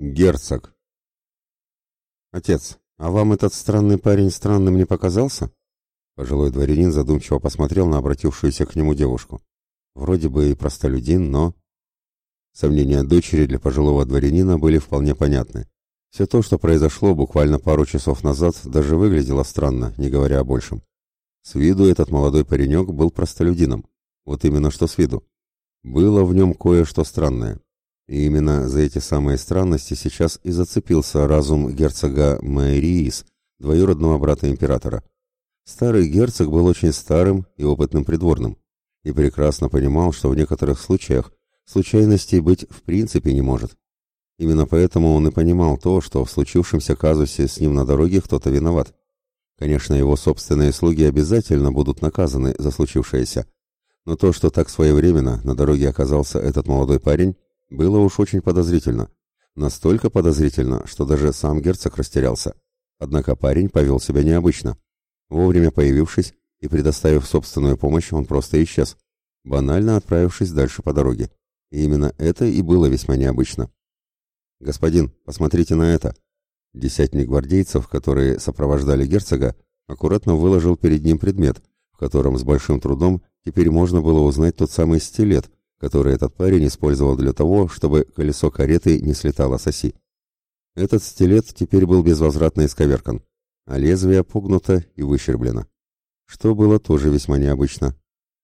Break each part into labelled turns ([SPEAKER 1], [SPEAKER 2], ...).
[SPEAKER 1] Герцог. Отец, а вам этот странный парень странным не показался? Пожилой дворянин задумчиво посмотрел на обратившуюся к нему девушку. Вроде бы и простолюдин, но... Сомнения дочери для пожилого дворянина были вполне понятны. Все то, что произошло буквально пару часов назад, даже выглядело странно, не говоря о большем. С виду этот молодой паренек был простолюдином. Вот именно что с виду. Было в нем кое-что странное. И именно за эти самые странности сейчас и зацепился разум герцога Майриис, двоюродного брата императора. Старый герцог был очень старым и опытным придворным, и прекрасно понимал, что в некоторых случаях случайностей быть в принципе не может. Именно поэтому он и понимал то, что в случившемся казусе с ним на дороге кто-то виноват. Конечно, его собственные слуги обязательно будут наказаны за случившееся, но то, что так своевременно на дороге оказался этот молодой парень, было уж очень подозрительно. Настолько подозрительно, что даже сам герцог растерялся. Однако парень повел себя необычно. Вовремя появившись и предоставив собственную помощь, он просто исчез, банально отправившись дальше по дороге. И именно это и было весьма необычно. «Господин, посмотрите на это!» Десятник гвардейцев, которые сопровождали герцога, аккуратно выложил перед ним предмет, в котором с большим трудом теперь можно было узнать тот самый стилет, который этот парень использовал для того, чтобы колесо кареты не слетало с оси. Этот стилет теперь был безвозвратно исковеркан, а лезвие погнуто и выщерблено. Что было тоже весьма необычно.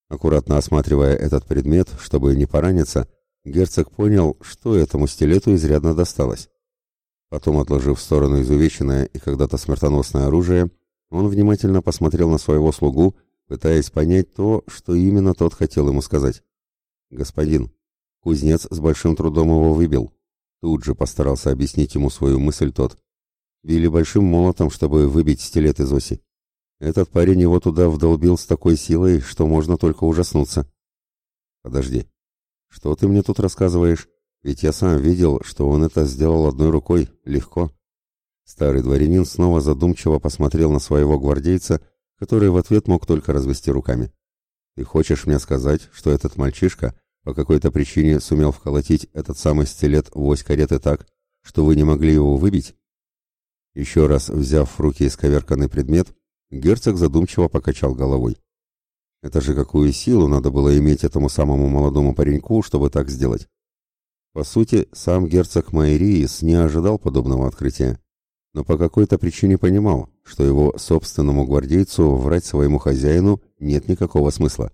[SPEAKER 1] Аккуратно осматривая этот предмет, чтобы не пораниться, герцог понял, что этому стилету изрядно досталось. Потом, отложив в сторону изувеченное и когда-то смертоносное оружие, он внимательно посмотрел на своего слугу, пытаясь понять то, что именно тот хотел ему сказать. «Господин, кузнец с большим трудом его выбил». Тут же постарался объяснить ему свою мысль тот. Били большим молотом, чтобы выбить стилет из оси. Этот парень его туда вдолбил с такой силой, что можно только ужаснуться. «Подожди, что ты мне тут рассказываешь? Ведь я сам видел, что он это сделал одной рукой, легко». Старый дворянин снова задумчиво посмотрел на своего гвардейца, который в ответ мог только развести руками. Ты хочешь мне сказать, что этот мальчишка по какой-то причине сумел вколотить этот самый стилет в ось кареты так, что вы не могли его выбить? Еще раз взяв в руки исковерканный предмет, герцог задумчиво покачал головой. Это же какую силу надо было иметь этому самому молодому пареньку, чтобы так сделать? По сути, сам герцог Майриис не ожидал подобного открытия, но по какой-то причине понимал, что его собственному гвардейцу врать своему хозяину нет никакого смысла.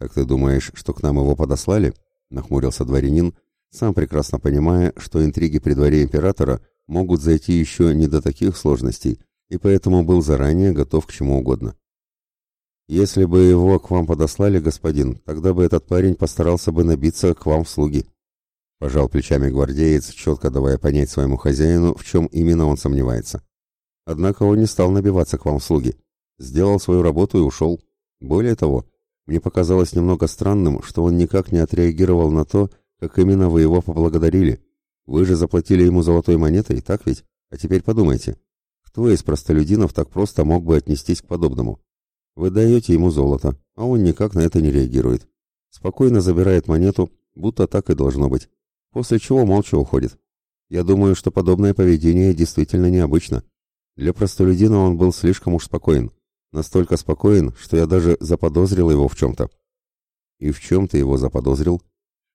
[SPEAKER 1] «Так ты думаешь, что к нам его подослали?» — нахмурился дворянин, сам прекрасно понимая, что интриги при дворе императора могут зайти еще не до таких сложностей, и поэтому был заранее готов к чему угодно. «Если бы его к вам подослали, господин, тогда бы этот парень постарался бы набиться к вам в слуги», — пожал плечами гвардеец, четко давая понять своему хозяину, в чем именно он сомневается. Однако он не стал набиваться к вам в слуги. Сделал свою работу и ушел. Более того, мне показалось немного странным, что он никак не отреагировал на то, как именно вы его поблагодарили. Вы же заплатили ему золотой монетой, так ведь? А теперь подумайте, кто из простолюдинов так просто мог бы отнестись к подобному? Вы даете ему золото, а он никак на это не реагирует. Спокойно забирает монету, будто так и должно быть. После чего молча уходит. Я думаю, что подобное поведение действительно необычно. Для простолюдина он был слишком уж спокоен. Настолько спокоен, что я даже заподозрил его в чем-то. И в чем ты его заподозрил?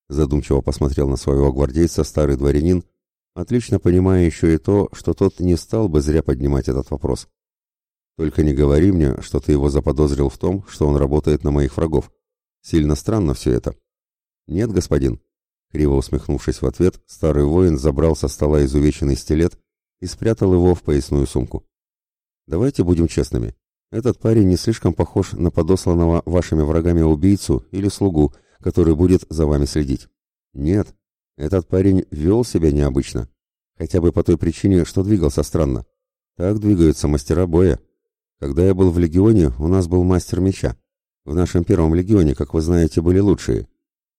[SPEAKER 1] Задумчиво посмотрел на своего гвардейца старый дворянин, отлично понимая еще и то, что тот не стал бы зря поднимать этот вопрос. Только не говори мне, что ты его заподозрил в том, что он работает на моих врагов. Сильно странно все это. Нет, господин. Криво усмехнувшись в ответ, старый воин забрал со стола изувеченный стилет и спрятал его в поясную сумку. Давайте будем честными. Этот парень не слишком похож на подосланного вашими врагами убийцу или слугу, который будет за вами следить. Нет, этот парень вел себя необычно. Хотя бы по той причине, что двигался странно. Так двигаются мастера боя. Когда я был в легионе, у нас был мастер меча. В нашем первом легионе, как вы знаете, были лучшие.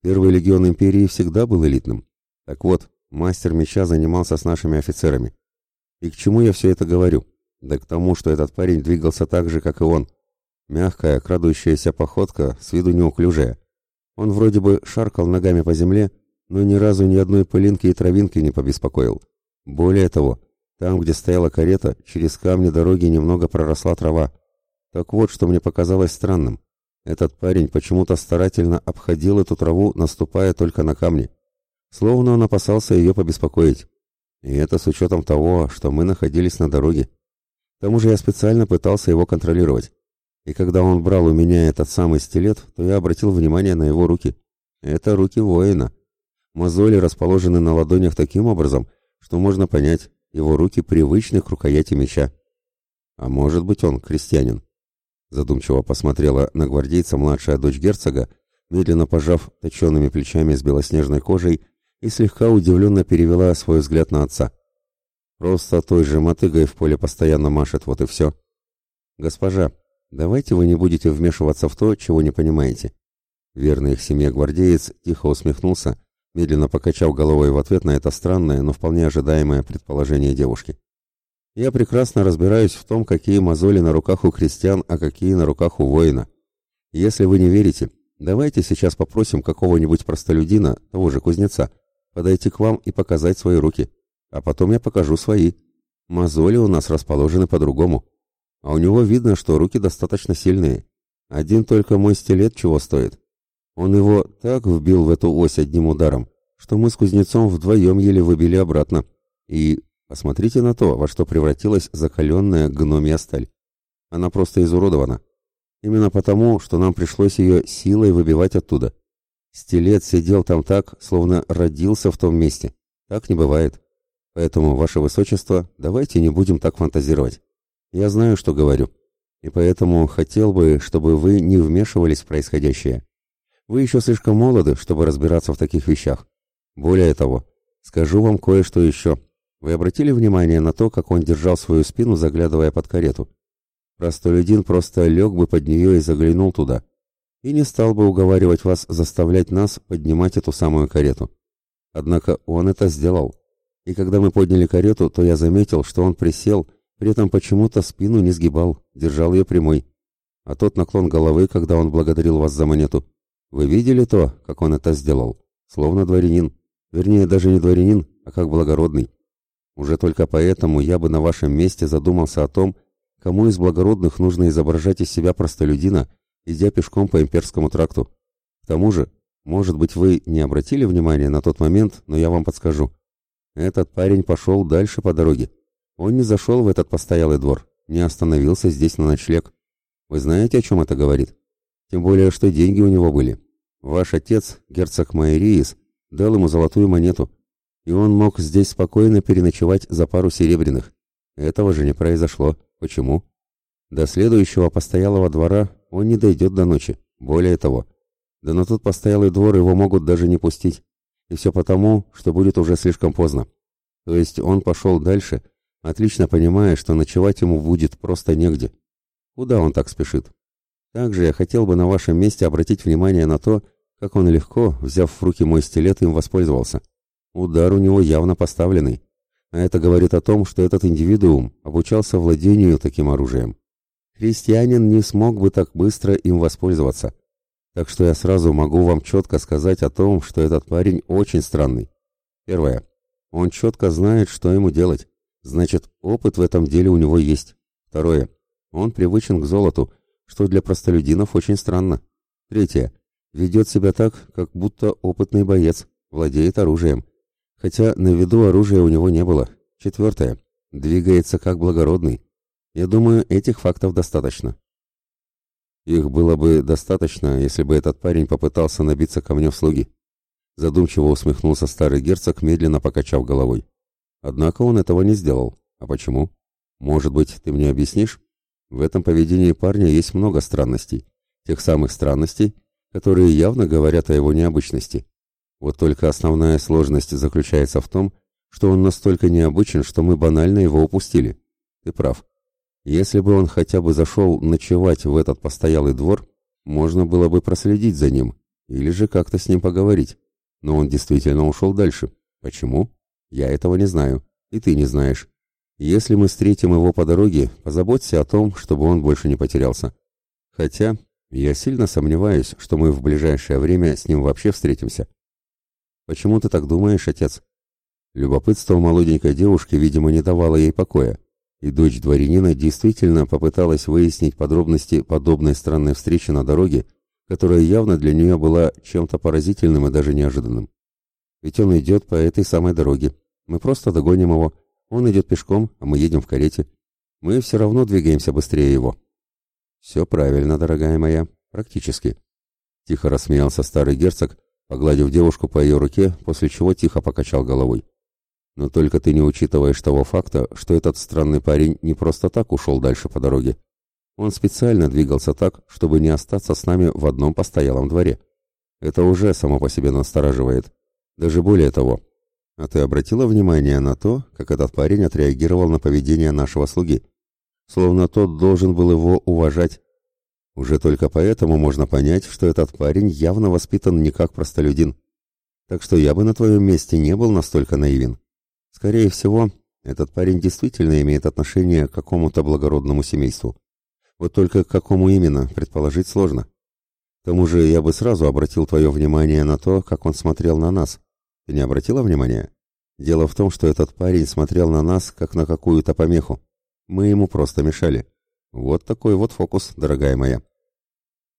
[SPEAKER 1] Первый легион империи всегда был элитным. Так вот, мастер меча занимался с нашими офицерами. И к чему я все это говорю? Да к тому, что этот парень двигался так же, как и он. Мягкая, крадущаяся походка, с виду неуклюжая. Он вроде бы шаркал ногами по земле, но ни разу ни одной пылинки и травинки не побеспокоил. Более того, там, где стояла карета, через камни дороги немного проросла трава. Так вот, что мне показалось странным. Этот парень почему-то старательно обходил эту траву, наступая только на камни. Словно он опасался ее побеспокоить. И это с учетом того, что мы находились на дороге. К тому же я специально пытался его контролировать. И когда он брал у меня этот самый стилет, то я обратил внимание на его руки. Это руки воина. Мозоли расположены на ладонях таким образом, что можно понять, его руки привычны к рукояти меча. А может быть он крестьянин? Задумчиво посмотрела на гвардейца младшая дочь герцога, медленно пожав точенными плечами с белоснежной кожей и слегка удивленно перевела свой взгляд на отца. Просто той же мотыгой в поле постоянно машет, вот и все. Госпожа, давайте вы не будете вмешиваться в то, чего не понимаете. Верный их семье гвардеец тихо усмехнулся, медленно покачав головой в ответ на это странное, но вполне ожидаемое предположение девушки. Я прекрасно разбираюсь в том, какие мозоли на руках у крестьян, а какие на руках у воина. Если вы не верите, давайте сейчас попросим какого-нибудь простолюдина, того же кузнеца, подойти к вам и показать свои руки, а потом я покажу свои. Мозоли у нас расположены по-другому, а у него видно, что руки достаточно сильные. Один только мой стилет чего стоит. Он его так вбил в эту ось одним ударом, что мы с кузнецом вдвоем еле выбили обратно. И посмотрите на то, во что превратилась закаленная гномья сталь. Она просто изуродована. Именно потому, что нам пришлось ее силой выбивать оттуда. Стилет сидел там так, словно родился в том месте. Так не бывает. Поэтому, ваше высочество, давайте не будем так фантазировать. Я знаю, что говорю. И поэтому хотел бы, чтобы вы не вмешивались в происходящее. Вы еще слишком молоды, чтобы разбираться в таких вещах. Более того, скажу вам кое-что еще. Вы обратили внимание на то, как он держал свою спину, заглядывая под карету? Простолюдин просто лег бы под нее и заглянул туда. И не стал бы уговаривать вас заставлять нас поднимать эту самую карету. Однако он это сделал. И когда мы подняли карету, то я заметил, что он присел, при этом почему-то спину не сгибал, держал ее прямой. А тот наклон головы, когда он благодарил вас за монету, вы видели то, как он это сделал? Словно дворянин. Вернее, даже не дворянин, а как благородный. Уже только поэтому я бы на вашем месте задумался о том, кому из благородных нужно изображать из себя простолюдина, идя пешком по имперскому тракту. К тому же, может быть, вы не обратили внимания на тот момент, но я вам подскажу. Этот парень пошел дальше по дороге. Он не зашел в этот постоялый двор, не остановился здесь на ночлег. Вы знаете, о чем это говорит? Тем более, что деньги у него были. Ваш отец, герцог Майриис, дал ему золотую монету, и он мог здесь спокойно переночевать за пару серебряных. Этого же не произошло. Почему? До следующего постоялого двора он не дойдет до ночи. Более того, да на тот постоялый двор его могут даже не пустить. И все потому, что будет уже слишком поздно. То есть он пошел дальше, отлично понимая, что ночевать ему будет просто негде. Куда он так спешит? Также я хотел бы на вашем месте обратить внимание на то, как он легко, взяв в руки мой стилет, им воспользовался. Удар у него явно поставленный. А это говорит о том, что этот индивидуум обучался владению таким оружием. Христианин не смог бы так быстро им воспользоваться. Так что я сразу могу вам четко сказать о том, что этот парень очень странный. Первое. Он четко знает, что ему делать. Значит, опыт в этом деле у него есть. Второе. Он привычен к золоту, что для простолюдинов очень странно. Третье. Ведет себя так, как будто опытный боец, владеет оружием. Хотя на виду оружия у него не было. Четвертое. Двигается как благородный. Я думаю, этих фактов достаточно. Их было бы достаточно, если бы этот парень попытался набиться ко мне в слуги. Задумчиво усмехнулся старый герцог, медленно покачав головой. Однако он этого не сделал. А почему? Может быть, ты мне объяснишь? В этом поведении парня есть много странностей. Тех самых странностей, которые явно говорят о его необычности. Вот только основная сложность заключается в том, что он настолько необычен, что мы банально его упустили. Ты прав. Если бы он хотя бы зашел ночевать в этот постоялый двор, можно было бы проследить за ним, или же как-то с ним поговорить. Но он действительно ушел дальше. Почему? Я этого не знаю, и ты не знаешь. Если мы встретим его по дороге, позаботься о том, чтобы он больше не потерялся. Хотя я сильно сомневаюсь, что мы в ближайшее время с ним вообще встретимся. Почему ты так думаешь, отец? Любопытство молоденькой девушки, видимо, не давало ей покоя, и дочь дворянина действительно попыталась выяснить подробности подобной странной встречи на дороге, которая явно для нее была чем-то поразительным и даже неожиданным. Ведь он идет по этой самой дороге. Мы просто догоним его. Он идет пешком, а мы едем в карете. Мы все равно двигаемся быстрее его. Все правильно, дорогая моя, практически. Тихо рассмеялся старый герцог, погладив девушку по ее руке, после чего тихо покачал головой. Но только ты не учитываешь того факта, что этот странный парень не просто так ушел дальше по дороге. Он специально двигался так, чтобы не остаться с нами в одном постоялом дворе. Это уже само по себе настораживает. Даже более того. А ты обратила внимание на то, как этот парень отреагировал на поведение нашего слуги? Словно тот должен был его уважать. Уже только поэтому можно понять, что этот парень явно воспитан не как простолюдин. Так что я бы на твоем месте не был настолько наивен. Скорее всего, этот парень действительно имеет отношение к какому-то благородному семейству. Вот только к какому именно, предположить сложно. К тому же я бы сразу обратил твое внимание на то, как он смотрел на нас. Ты не обратила внимания? Дело в том, что этот парень смотрел на нас, как на какую-то помеху. Мы ему просто мешали. Вот такой вот фокус, дорогая моя.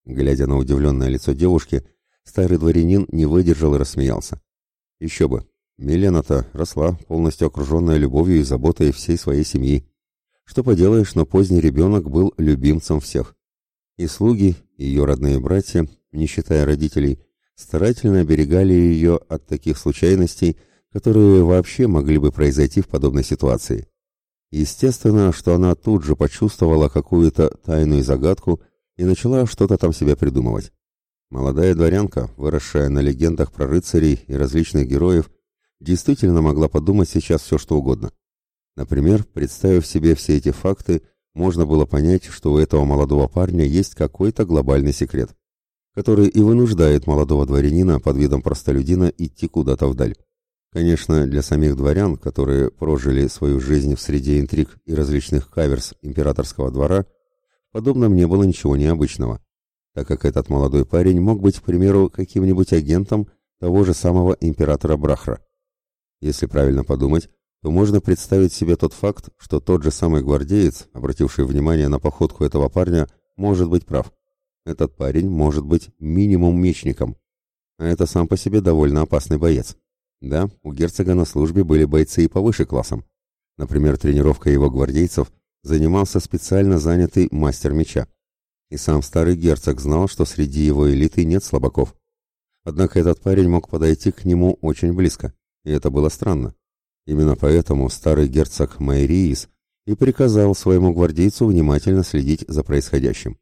[SPEAKER 1] Глядя на удивленное лицо девушки, старый дворянин не выдержал и рассмеялся. Еще бы. Милена-то росла, полностью окруженная любовью и заботой всей своей семьи. Что поделаешь, но поздний ребенок был любимцем всех. И слуги, и ее родные братья, не считая родителей, старательно оберегали ее от таких случайностей, которые вообще могли бы произойти в подобной ситуации. Естественно, что она тут же почувствовала какую-то тайную загадку и начала что-то там себе придумывать. Молодая дворянка, выросшая на легендах про рыцарей и различных героев, действительно могла подумать сейчас все что угодно. Например, представив себе все эти факты, можно было понять, что у этого молодого парня есть какой-то глобальный секрет, который и вынуждает молодого дворянина под видом простолюдина идти куда-то вдаль. Конечно, для самих дворян, которые прожили свою жизнь в среде интриг и различных каверс императорского двора, подобном не было ничего необычного, так как этот молодой парень мог быть, к примеру, каким-нибудь агентом того же самого императора Брахра. Если правильно подумать, то можно представить себе тот факт, что тот же самый гвардеец, обративший внимание на походку этого парня, может быть прав. Этот парень может быть минимум мечником, а это сам по себе довольно опасный боец. Да, у герцога на службе были бойцы и повыше классом. Например, тренировка его гвардейцев занимался специально занятый мастер меча. И сам старый герцог знал, что среди его элиты нет слабаков. Однако этот парень мог подойти к нему очень близко, и это было странно. Именно поэтому старый герцог Майриис и приказал своему гвардейцу внимательно следить за происходящим.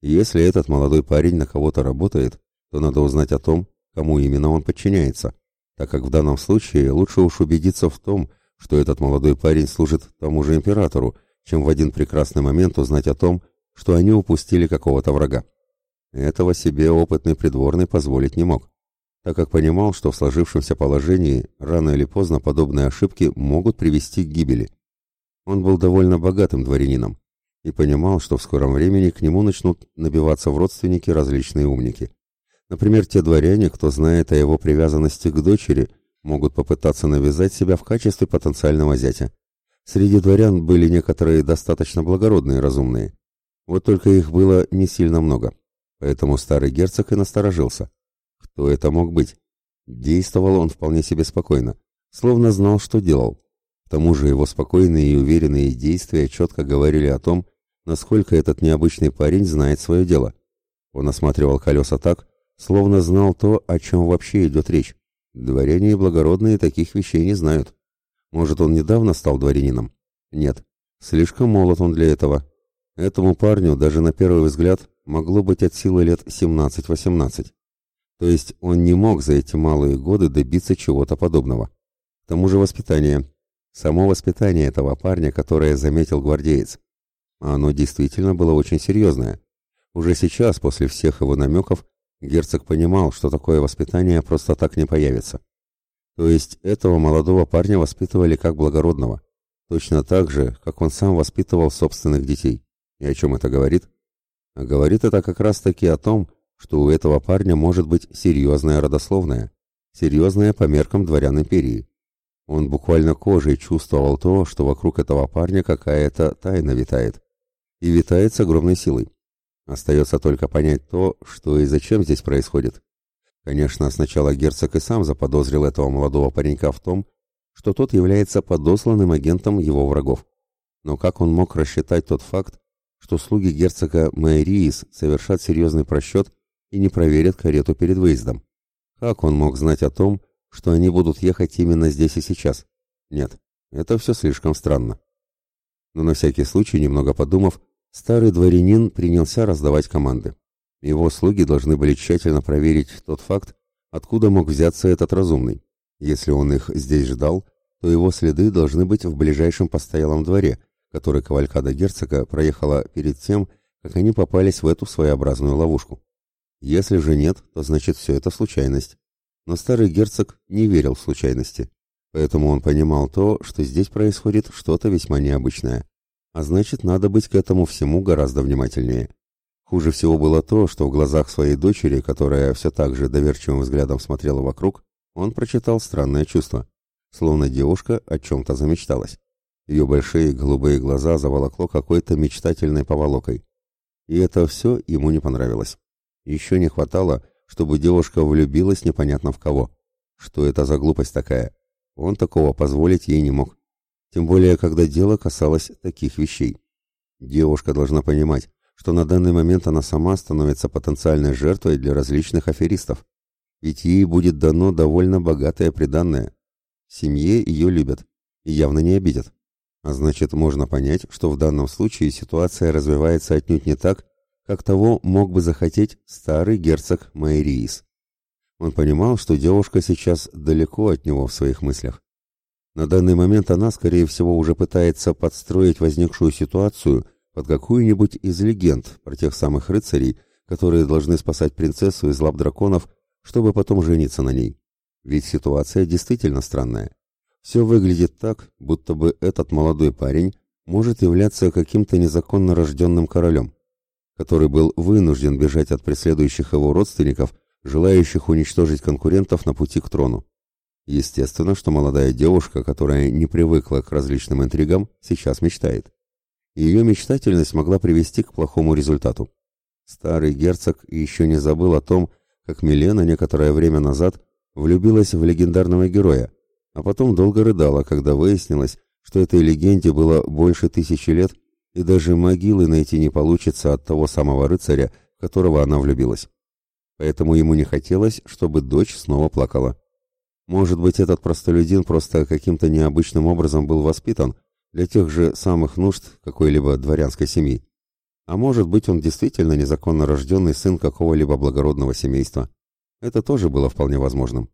[SPEAKER 1] если этот молодой парень на кого-то работает, то надо узнать о том, кому именно он подчиняется, так как в данном случае лучше уж убедиться в том, что этот молодой парень служит тому же императору, чем в один прекрасный момент узнать о том, что они упустили какого-то врага. Этого себе опытный придворный позволить не мог так как понимал, что в сложившемся положении рано или поздно подобные ошибки могут привести к гибели. Он был довольно богатым дворянином и понимал, что в скором времени к нему начнут набиваться в родственники различные умники. Например, те дворяне, кто знает о его привязанности к дочери, могут попытаться навязать себя в качестве потенциального зятя. Среди дворян были некоторые достаточно благородные и разумные. Вот только их было не сильно много. Поэтому старый герцог и насторожился. Кто это мог быть? Действовал он вполне себе спокойно, словно знал, что делал. К тому же его спокойные и уверенные действия четко говорили о том, насколько этот необычный парень знает свое дело. Он осматривал колеса так, словно знал то, о чем вообще идет речь. Дворяне и благородные таких вещей не знают. Может, он недавно стал дворянином? Нет, слишком молод он для этого. Этому парню, даже на первый взгляд, могло быть от силы лет 17-18. То есть он не мог за эти малые годы добиться чего-то подобного. К тому же воспитание. Само воспитание этого парня, которое заметил гвардеец. Оно действительно было очень серьезное. Уже сейчас, после всех его намеков, герцог понимал, что такое воспитание просто так не появится. То есть этого молодого парня воспитывали как благородного. Точно так же, как он сам воспитывал собственных детей. И о чем это говорит? А говорит это как раз таки о том, что у этого парня может быть серьезная родословная. серьезное по меркам дворян империи. Он буквально кожей чувствовал то, что вокруг этого парня какая-то тайна витает. И витает с огромной силой. Остается только понять то, что и зачем здесь происходит. Конечно, сначала герцог и сам заподозрил этого молодого паренька в том, что тот является подосланным агентом его врагов. Но как он мог рассчитать тот факт, что слуги герцога Майриис совершат серьезный просчет и не проверят карету перед выездом? Как он мог знать о том, что они будут ехать именно здесь и сейчас? Нет, это все слишком странно. Но на всякий случай, немного подумав, старый дворянин принялся раздавать команды. Его слуги должны были тщательно проверить тот факт, откуда мог взяться этот разумный. Если он их здесь ждал, то его следы должны быть в ближайшем постоялом дворе, который кавалькада герцога проехала перед тем, как они попались в эту своеобразную ловушку. Если же нет, то значит все это случайность. Но старый герцог не верил в случайности, поэтому он понимал то, что здесь происходит что-то весьма необычное. А значит, надо быть к этому всему гораздо внимательнее. Хуже всего было то, что в глазах своей дочери, которая все так же доверчивым взглядом смотрела вокруг, он прочитал странное чувство, словно девушка о чем-то замечталась. Ее большие голубые глаза заволокло какой-то мечтательной поволокой. И это все ему не понравилось. Еще не хватало, чтобы девушка влюбилась непонятно в кого. Что это за глупость такая? Он такого позволить ей не мог. Тем более, когда дело касалось таких вещей. Девушка должна понимать, что на данный момент она сама становится потенциальной жертвой для различных аферистов ведь ей будет дано довольно богатое приданное. В семье ее любят и явно не обидят. А значит, можно понять, что в данном случае ситуация развивается отнюдь не так, как того мог бы захотеть старый герцог Майриис. Он понимал, что девушка сейчас далеко от него в своих мыслях. На данный момент она, скорее всего, уже пытается подстроить возникшую ситуацию под какую-нибудь из легенд про тех самых рыцарей, которые должны спасать принцессу из лап драконов чтобы потом жениться на ней. Ведь ситуация действительно странная. Все выглядит так, будто бы этот молодой парень может являться каким-то незаконно рожденным королем, который был вынужден бежать от преследующих его родственников, желающих уничтожить конкурентов на пути к трону. Естественно, что молодая девушка, которая не привыкла к различным интригам, сейчас мечтает. Ее мечтательность могла привести к плохому результату. Старый герцог еще не забыл о том, как Милена некоторое время назад влюбилась в легендарного героя, а потом долго рыдала, когда выяснилось, что этой легенде было больше тысячи лет, и даже могилы найти не получится от того самого рыцаря, в которого она влюбилась. Поэтому ему не хотелось, чтобы дочь снова плакала. Может быть, этот простолюдин просто каким-то необычным образом был воспитан для тех же самых нужд какой-либо дворянской семьи. А может быть, он действительно незаконно рожденный сын какого-либо благородного семейства. Это тоже было вполне возможным.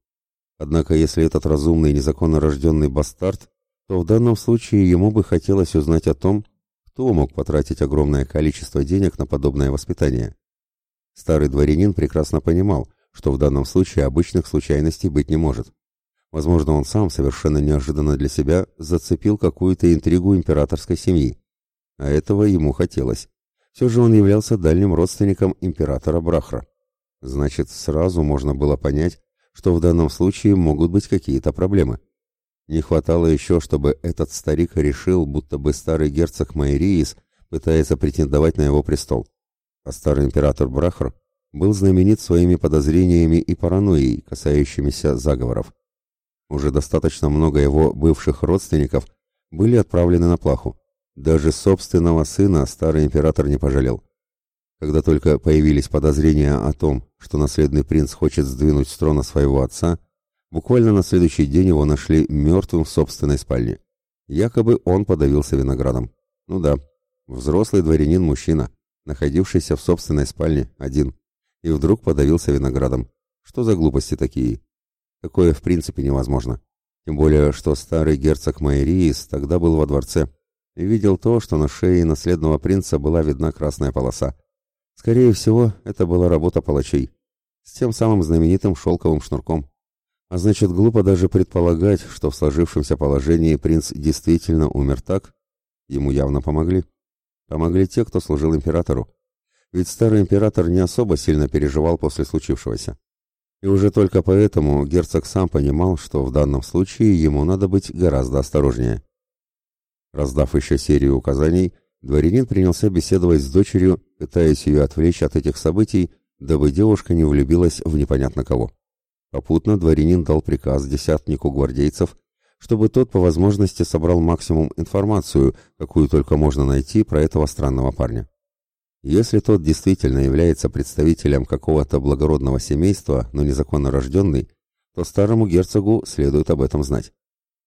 [SPEAKER 1] Однако, если этот разумный незаконно рожденный бастард, то в данном случае ему бы хотелось узнать о том, кто мог потратить огромное количество денег на подобное воспитание. Старый дворянин прекрасно понимал, что в данном случае обычных случайностей быть не может. Возможно, он сам совершенно неожиданно для себя зацепил какую-то интригу императорской семьи. А этого ему хотелось. Все же он являлся дальним родственником императора Брахра. Значит, сразу можно было понять, что в данном случае могут быть какие-то проблемы. Не хватало еще, чтобы этот старик решил, будто бы старый герцог Майриис пытается претендовать на его престол. А старый император Брахр был знаменит своими подозрениями и паранойей, касающимися заговоров. Уже достаточно много его бывших родственников были отправлены на плаху. Даже собственного сына старый император не пожалел. Когда только появились подозрения о том, что наследный принц хочет сдвинуть с трона своего отца, буквально на следующий день его нашли мертвым в собственной спальне. Якобы он подавился виноградом. Ну да, взрослый дворянин-мужчина, находившийся в собственной спальне один, и вдруг подавился виноградом. Что за глупости такие? Такое в принципе невозможно. Тем более, что старый герцог Майриис тогда был во дворце и видел то, что на шее наследного принца была видна красная полоса. Скорее всего, это была работа палачей. С тем самым знаменитым шелковым шнурком. А значит, глупо даже предполагать, что в сложившемся положении принц действительно умер так. Ему явно помогли. Помогли те, кто служил императору. Ведь старый император не особо сильно переживал после случившегося. И уже только поэтому герцог сам понимал, что в данном случае ему надо быть гораздо осторожнее. Раздав еще серию указаний, дворянин принялся беседовать с дочерью, пытаясь ее отвлечь от этих событий, дабы девушка не влюбилась в непонятно кого. Попутно дворянин дал приказ десятнику гвардейцев, чтобы тот по возможности собрал максимум информацию, какую только можно найти про этого странного парня. Если тот действительно является представителем какого-то благородного семейства, но незаконно рожденный, то старому герцогу следует об этом знать.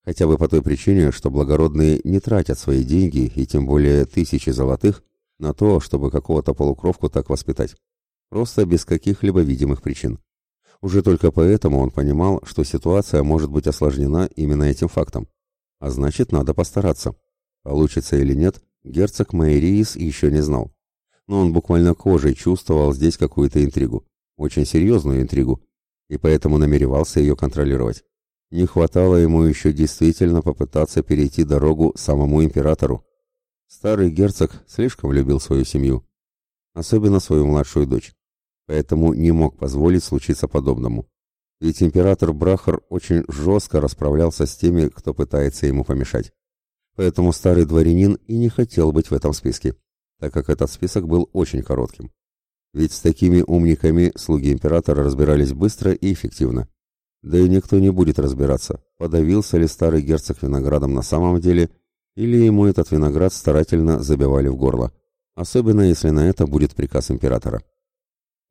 [SPEAKER 1] Хотя бы по той причине, что благородные не тратят свои деньги, и тем более тысячи золотых, на то, чтобы какого-то полукровку так воспитать. Просто без каких-либо видимых причин. Уже только поэтому он понимал, что ситуация может быть осложнена именно этим фактом. А значит, надо постараться. Получится или нет, герцог Майриис еще не знал. Но он буквально кожей чувствовал здесь какую-то интригу. Очень серьезную интригу. И поэтому намеревался ее контролировать. Не хватало ему еще действительно попытаться перейти дорогу самому императору. Старый герцог слишком любил свою семью. Особенно свою младшую дочь поэтому не мог позволить случиться подобному. Ведь император Брахар очень жестко расправлялся с теми, кто пытается ему помешать. Поэтому старый дворянин и не хотел быть в этом списке, так как этот список был очень коротким. Ведь с такими умниками слуги императора разбирались быстро и эффективно. Да и никто не будет разбираться, подавился ли старый герцог виноградом на самом деле, или ему этот виноград старательно забивали в горло, особенно если на это будет приказ императора.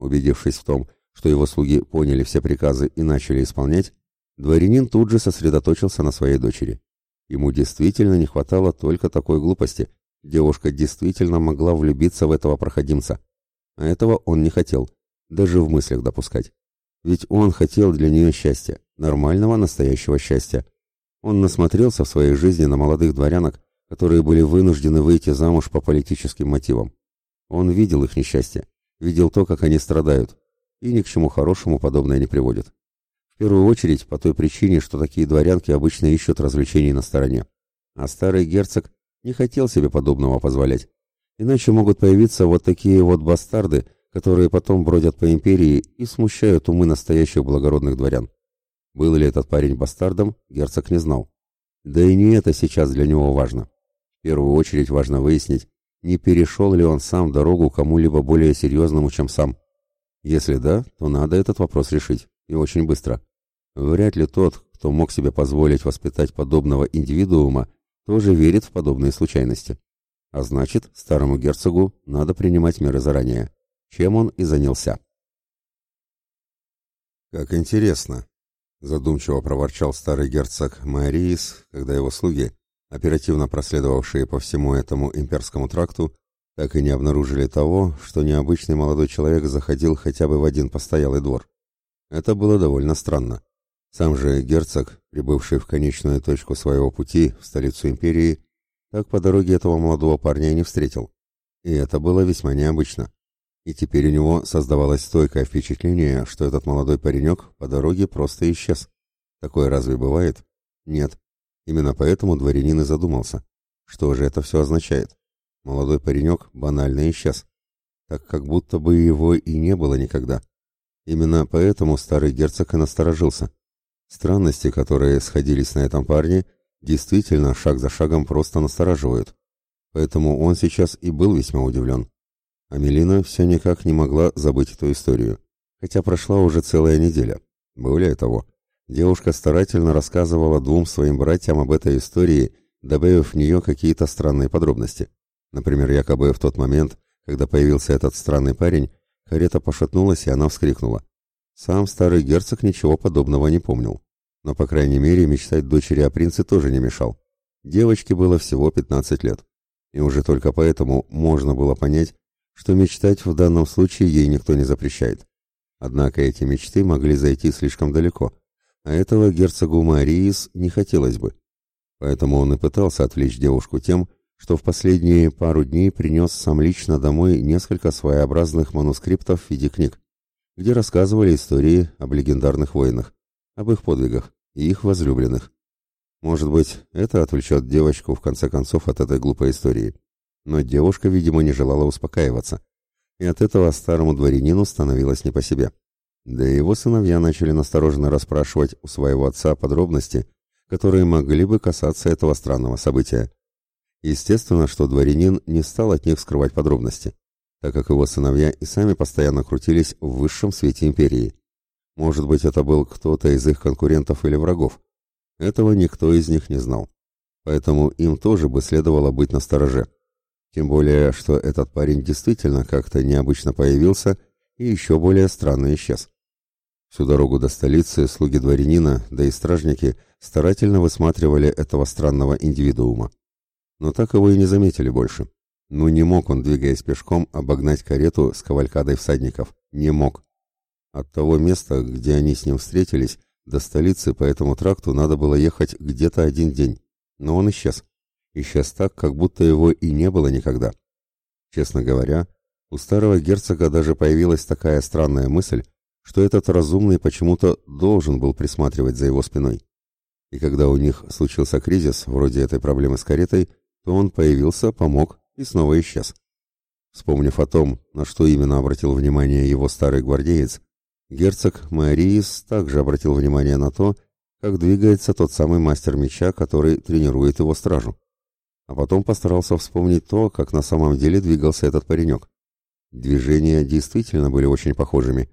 [SPEAKER 1] Убедившись в том, что его слуги поняли все приказы и начали исполнять, дворянин тут же сосредоточился на своей дочери. Ему действительно не хватало только такой глупости. Девушка действительно могла влюбиться в этого проходимца. А этого он не хотел, даже в мыслях допускать. Ведь он хотел для нее счастья, нормального настоящего счастья. Он насмотрелся в своей жизни на молодых дворянок, которые были вынуждены выйти замуж по политическим мотивам. Он видел их несчастье, видел то, как они страдают, и ни к чему хорошему подобное не приводит. В первую очередь по той причине, что такие дворянки обычно ищут развлечений на стороне. А старый герцог не хотел себе подобного позволять. Иначе могут появиться вот такие вот бастарды, которые потом бродят по империи и смущают умы настоящих благородных дворян. Был ли этот парень бастардом, герцог не знал. Да и не это сейчас для него важно. В первую очередь важно выяснить, не перешел ли он сам дорогу кому-либо более серьезному, чем сам. Если да, то надо этот вопрос решить, и очень быстро. Вряд ли тот, кто мог себе позволить воспитать подобного индивидуума, тоже верит в подобные случайности. А значит, старому герцогу надо принимать меры заранее, чем он и занялся.
[SPEAKER 2] «Как интересно!» — задумчиво проворчал старый герцог Мариис, когда его слуги, оперативно проследовавшие по всему этому имперскому тракту, так и не обнаружили того, что необычный молодой человек заходил хотя бы в один постоялый двор. Это было довольно странно. Сам же герцог, прибывший в конечную точку своего пути в столицу империи, так по дороге этого молодого парня и не встретил. И это было весьма необычно. И теперь у него создавалось стойкое впечатление, что этот молодой паренек по дороге просто исчез. Такое разве бывает? Нет. Именно поэтому дворянин и задумался. Что же это все означает? Молодой паренек банально исчез. Так как будто бы его и не было никогда. Именно поэтому старый герцог и насторожился. Странности, которые сходились на этом парне, действительно шаг за шагом просто настораживают. Поэтому он сейчас и был весьма удивлен. Амелина все никак не могла забыть эту историю, хотя прошла уже целая неделя. Более того, Девушка старательно рассказывала двум своим братьям об этой истории, добавив в нее какие-то странные подробности. Например, якобы в тот момент, когда появился этот странный парень, карета пошатнулась, и она вскрикнула. Сам старый герцог ничего подобного не помнил. Но, по крайней мере, мечтать дочери о принце тоже не мешал. Девочке было всего 15 лет. И уже только поэтому можно было понять, что мечтать в данном случае ей никто не запрещает. Однако эти мечты могли зайти слишком далеко, а этого герцогу Мариис не хотелось бы. Поэтому он и пытался отвлечь девушку тем, что в последние пару дней принес сам лично домой несколько своеобразных манускриптов в виде книг, где рассказывали истории об легендарных воинах, об их подвигах и их возлюбленных. Может быть, это отвлечет девочку в конце концов от этой глупой истории. Но девушка, видимо, не желала успокаиваться, и от этого старому дворянину становилось не по себе.
[SPEAKER 1] Да и его сыновья начали настороженно расспрашивать у своего отца подробности, которые могли бы касаться этого странного события. Естественно, что дворянин не стал от них скрывать подробности, так как его сыновья и сами постоянно крутились в высшем свете империи. Может быть, это был кто-то из их конкурентов или врагов. Этого никто из них не знал. Поэтому им тоже бы следовало быть настороже. Тем более, что этот парень действительно как-то необычно появился и еще более странно исчез. Всю дорогу до столицы слуги дворянина, да и стражники старательно высматривали этого странного индивидуума. Но так его и не заметили больше. Ну не мог он, двигаясь пешком, обогнать карету с кавалькадой всадников. Не мог. От того места, где они с ним встретились, до столицы по этому тракту надо было ехать где-то один день. Но он исчез. Исчез так, как будто его и не было никогда. Честно говоря, у старого герцога даже появилась такая странная мысль, что этот разумный почему-то должен был присматривать за его спиной. И когда у них случился кризис, вроде этой проблемы с каретой, то он появился, помог и снова исчез. Вспомнив о том, на что именно обратил внимание его старый гвардеец, герцог Мариис также обратил внимание на то, как двигается тот самый мастер меча, который тренирует его стражу. А потом постарался вспомнить то, как на самом деле двигался этот паренек. Движения действительно были очень похожими,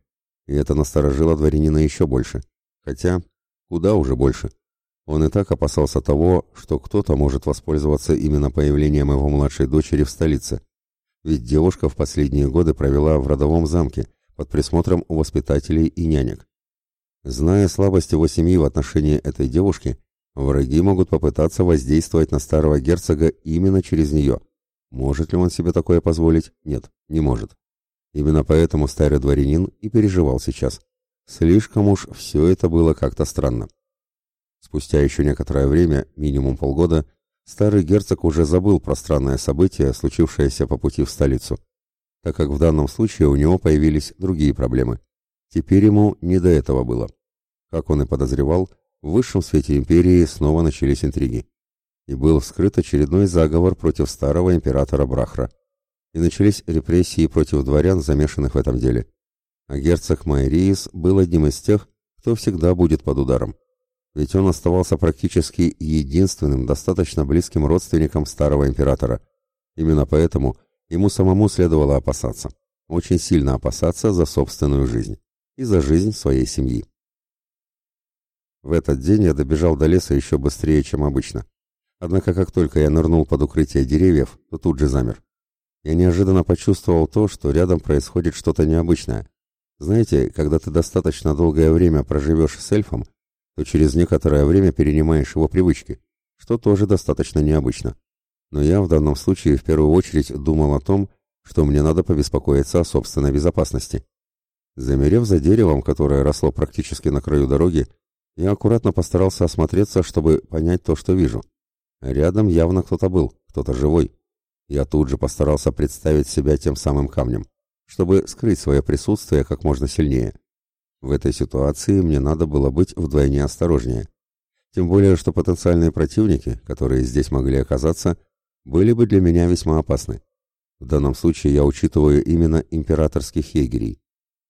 [SPEAKER 1] и это насторожило дворянина еще больше. Хотя, куда уже больше. Он и так опасался того, что кто-то может воспользоваться именно появлением его младшей дочери в столице. Ведь девушка в последние годы провела в родовом замке, под присмотром у воспитателей и нянек. Зная слабость его семьи в отношении этой девушки, враги могут попытаться воздействовать на старого герцога именно через нее. Может ли он себе такое позволить? Нет, не может. Именно поэтому старый дворянин и переживал сейчас. Слишком уж все это было как-то странно. Спустя еще некоторое время, минимум полгода, старый герцог уже забыл про странное событие, случившееся по пути в столицу, так как в данном случае у него появились другие проблемы. Теперь ему не до этого было. Как он и подозревал, в высшем свете империи снова начались интриги. И был вскрыт очередной заговор против старого императора Брахра и начались репрессии против дворян, замешанных в этом деле. А герцог Майриис был одним из тех, кто всегда будет под ударом. Ведь он оставался практически единственным, достаточно близким родственником старого императора. Именно поэтому ему самому следовало опасаться. Очень сильно опасаться за собственную жизнь и за жизнь своей семьи. В этот день я добежал до леса еще быстрее, чем обычно. Однако, как только я нырнул под укрытие деревьев, то тут же замер я неожиданно почувствовал то, что рядом происходит что-то необычное. Знаете, когда ты достаточно долгое время проживешь с эльфом, то через некоторое время перенимаешь его привычки, что тоже достаточно необычно. Но я в данном случае в первую очередь думал о том, что мне надо побеспокоиться о собственной безопасности. Замерев за деревом, которое росло практически на краю дороги, я аккуратно постарался осмотреться, чтобы понять то, что вижу. Рядом явно кто-то был, кто-то живой. Я тут же постарался представить себя тем самым камнем, чтобы скрыть свое присутствие как можно сильнее. В этой ситуации мне надо было быть вдвойне осторожнее. Тем более, что потенциальные противники, которые здесь могли оказаться, были бы для меня весьма опасны. В данном случае я учитываю именно императорских егерей.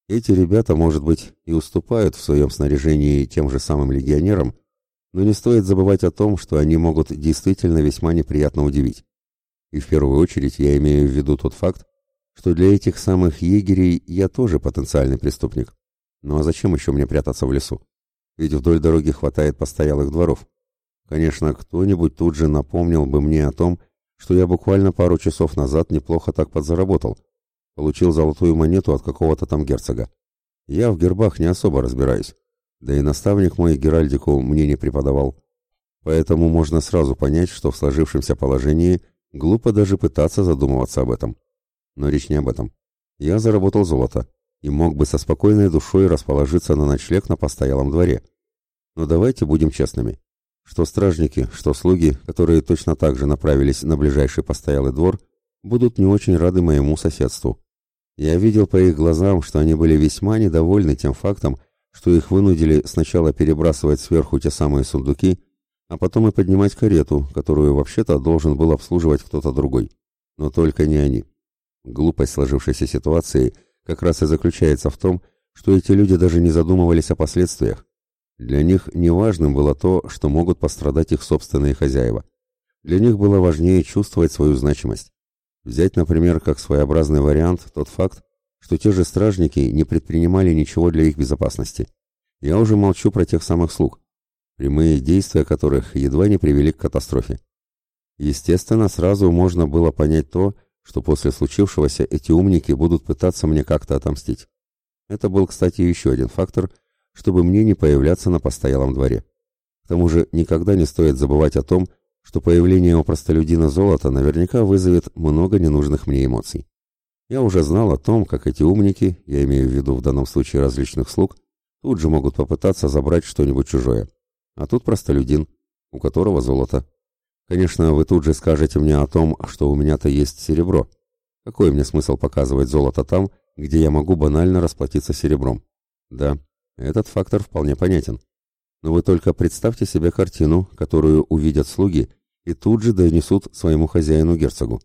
[SPEAKER 1] Эти ребята, может быть, и уступают в своем снаряжении тем же самым легионерам, но не стоит забывать о том, что они могут действительно весьма неприятно удивить. И в первую очередь я имею в виду тот факт, что для этих самых егерей я тоже потенциальный преступник. Ну а зачем еще мне прятаться в лесу? Ведь вдоль дороги хватает постоялых дворов. Конечно, кто-нибудь тут же напомнил бы мне о том, что я буквально пару часов назад неплохо так подзаработал. Получил золотую монету от какого-то там герцога. Я в гербах не особо разбираюсь. Да и наставник мой Геральдику мне не преподавал. Поэтому можно сразу понять, что в сложившемся положении – Глупо даже пытаться задумываться об этом. Но речь не об этом. Я заработал золото и мог бы со спокойной душой расположиться на ночлег на постоялом дворе. Но давайте будем честными. Что стражники, что слуги, которые точно так же направились на ближайший постоялый двор, будут не очень рады моему соседству. Я видел по их глазам, что они были весьма недовольны тем фактом, что их вынудили сначала перебрасывать сверху те самые сундуки, а потом и поднимать карету, которую вообще-то должен был обслуживать кто-то другой. Но только не они. Глупость сложившейся ситуации как раз и заключается в том, что эти люди даже не задумывались о последствиях. Для них неважным было то, что могут пострадать их собственные хозяева. Для них было важнее чувствовать свою значимость. Взять, например, как своеобразный вариант тот факт, что те же стражники не предпринимали ничего для их безопасности. Я уже молчу про тех самых слуг, прямые действия которых едва не привели к катастрофе. Естественно, сразу можно было понять то, что после случившегося эти умники будут пытаться мне как-то отомстить. Это был, кстати, еще один фактор, чтобы мне не появляться на постоялом дворе. К тому же никогда не стоит забывать о том, что появление у простолюдина золота наверняка вызовет много ненужных мне эмоций. Я уже знал о том, как эти умники, я имею в виду в данном случае различных слуг, тут же могут попытаться забрать что-нибудь чужое. А тут простолюдин, у которого золото. Конечно, вы тут же скажете мне о том, что у меня-то есть серебро. Какой мне смысл показывать золото там, где я могу банально расплатиться серебром? Да, этот фактор вполне понятен. Но вы только представьте себе картину, которую увидят слуги и тут же донесут своему хозяину-герцогу.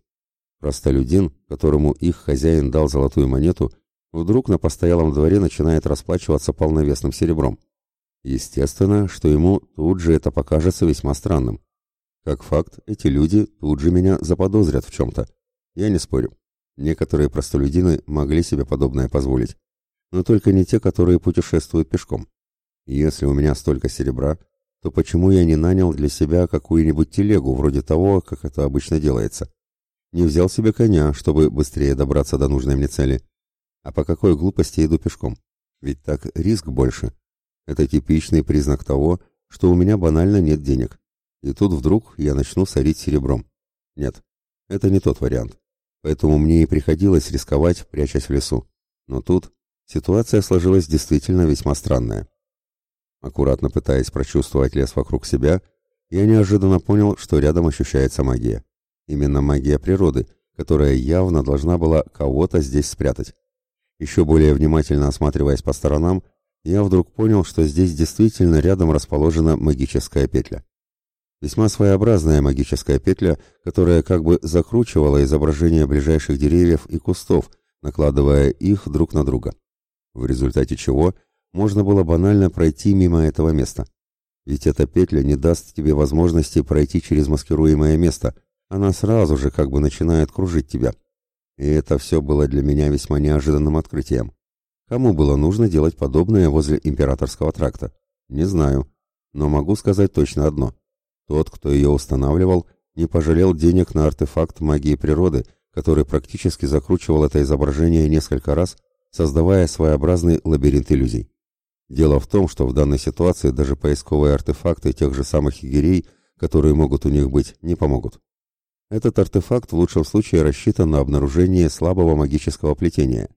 [SPEAKER 1] Простолюдин, которому их хозяин дал золотую монету, вдруг на постоялом дворе начинает расплачиваться полновесным серебром. Естественно, что ему тут же это покажется весьма странным. Как факт, эти люди тут же меня заподозрят в чем-то. Я не спорю. Некоторые простолюдины могли себе подобное позволить но только не те, которые путешествуют пешком. Если у меня столько серебра, то почему я не нанял для себя какую-нибудь телегу, вроде того, как это обычно делается? Не взял себе коня, чтобы быстрее добраться до нужной мне цели. А по какой глупости иду пешком? Ведь так риск больше. Это типичный признак того, что у меня банально нет денег. И тут вдруг я начну сорить серебром. Нет, это не тот вариант. Поэтому мне и приходилось рисковать, прячась в лесу. Но тут Ситуация сложилась действительно весьма странная. Аккуратно пытаясь прочувствовать лес вокруг себя, я неожиданно понял, что рядом ощущается магия. Именно магия природы, которая явно должна была кого-то здесь спрятать. Еще более внимательно осматриваясь по сторонам, я вдруг понял, что здесь действительно рядом расположена магическая петля. Весьма своеобразная магическая петля, которая как бы закручивала изображение ближайших деревьев и кустов, накладывая их друг на друга в результате чего можно было банально пройти мимо этого места. Ведь эта петля не даст тебе возможности пройти через маскируемое место, она сразу же как бы начинает кружить тебя. И это все было для меня весьма неожиданным открытием. Кому было нужно делать подобное возле императорского тракта? Не знаю, но могу сказать точно одно. Тот, кто ее устанавливал, не пожалел денег на артефакт магии природы, который практически закручивал это изображение несколько раз создавая своеобразный лабиринт иллюзий. Дело в том, что в данной ситуации даже поисковые артефакты тех же самых егерей, которые могут у них быть, не помогут. Этот артефакт в лучшем случае рассчитан на обнаружение слабого магического плетения,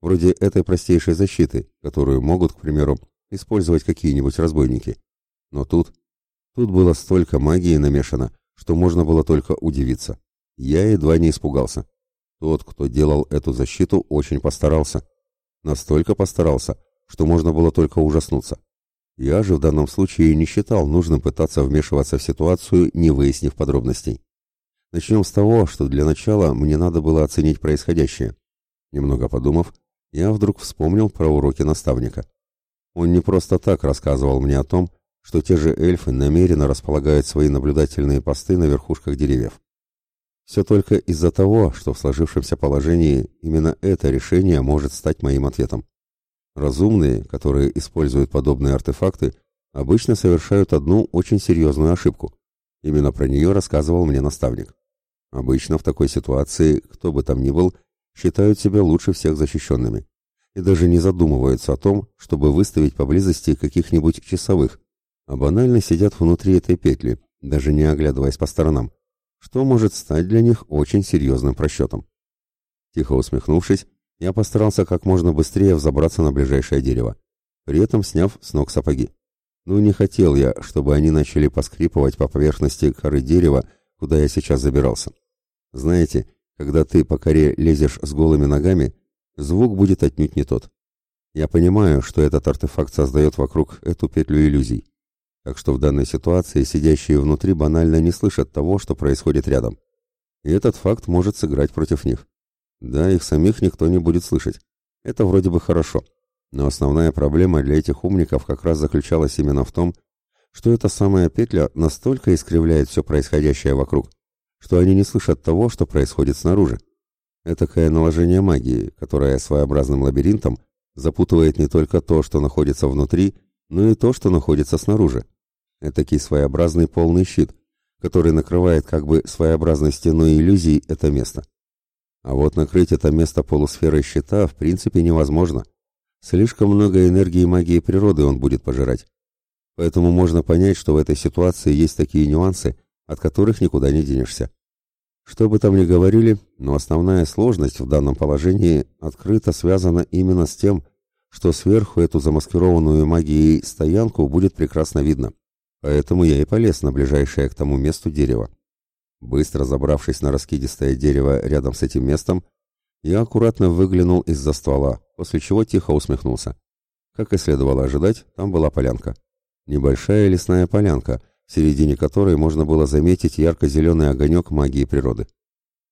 [SPEAKER 1] вроде этой простейшей защиты, которую могут, к примеру, использовать какие-нибудь разбойники. Но тут, тут было столько магии намешано, что можно было только удивиться. Я едва не испугался. Тот, кто делал эту защиту, очень постарался. Настолько постарался, что можно было только ужаснуться. Я же в данном случае не считал нужным пытаться вмешиваться в ситуацию, не выяснив подробностей. Начнем с того, что для начала мне надо было оценить происходящее. Немного подумав, я вдруг вспомнил про уроки наставника. Он не просто так рассказывал мне о том, что те же эльфы намеренно располагают свои наблюдательные посты на верхушках деревьев. Все только из-за того, что в сложившемся положении именно это решение может стать моим ответом. Разумные, которые используют подобные артефакты, обычно совершают одну очень серьезную ошибку. Именно про нее рассказывал мне наставник. Обычно в такой ситуации, кто бы там ни был, считают себя лучше всех защищенными. И даже не задумываются о том, чтобы выставить поблизости каких-нибудь часовых, а банально сидят внутри этой петли, даже не оглядываясь по сторонам что может стать для них очень серьезным просчетом. Тихо усмехнувшись, я постарался как можно быстрее взобраться на ближайшее дерево, при этом сняв с ног сапоги. Ну, не хотел я, чтобы они начали поскрипывать по поверхности коры дерева, куда я сейчас забирался. Знаете, когда ты по коре лезешь с голыми ногами, звук будет отнюдь не тот. Я понимаю, что этот артефакт создает вокруг эту петлю иллюзий. Так что в данной ситуации сидящие внутри банально не слышат того, что происходит рядом. И этот факт может сыграть против них. Да, их самих никто не будет слышать. Это вроде бы хорошо. Но основная проблема для этих умников как раз заключалась именно в том, что эта самая петля настолько искривляет все происходящее вокруг, что они не слышат того, что происходит снаружи. Этакое наложение магии, которое своеобразным лабиринтом запутывает не только то, что находится внутри, но и то, что находится снаружи. Этакий своеобразный полный щит, который накрывает как бы своеобразной стеной иллюзий это место. А вот накрыть это место полусферой щита в принципе невозможно. Слишком много энергии магии природы он будет пожирать. Поэтому можно понять, что в этой ситуации есть такие нюансы, от которых никуда не денешься. Что бы там ни говорили, но основная сложность в данном положении открыто связана именно с тем, что сверху эту замаскированную магией стоянку будет прекрасно видно. Поэтому я и полез на ближайшее к тому месту дерево. Быстро забравшись на раскидистое дерево рядом с этим местом, я аккуратно выглянул из-за ствола, после чего тихо усмехнулся. Как и следовало ожидать, там была полянка. Небольшая лесная полянка, в середине которой можно было заметить ярко-зеленый огонек магии природы.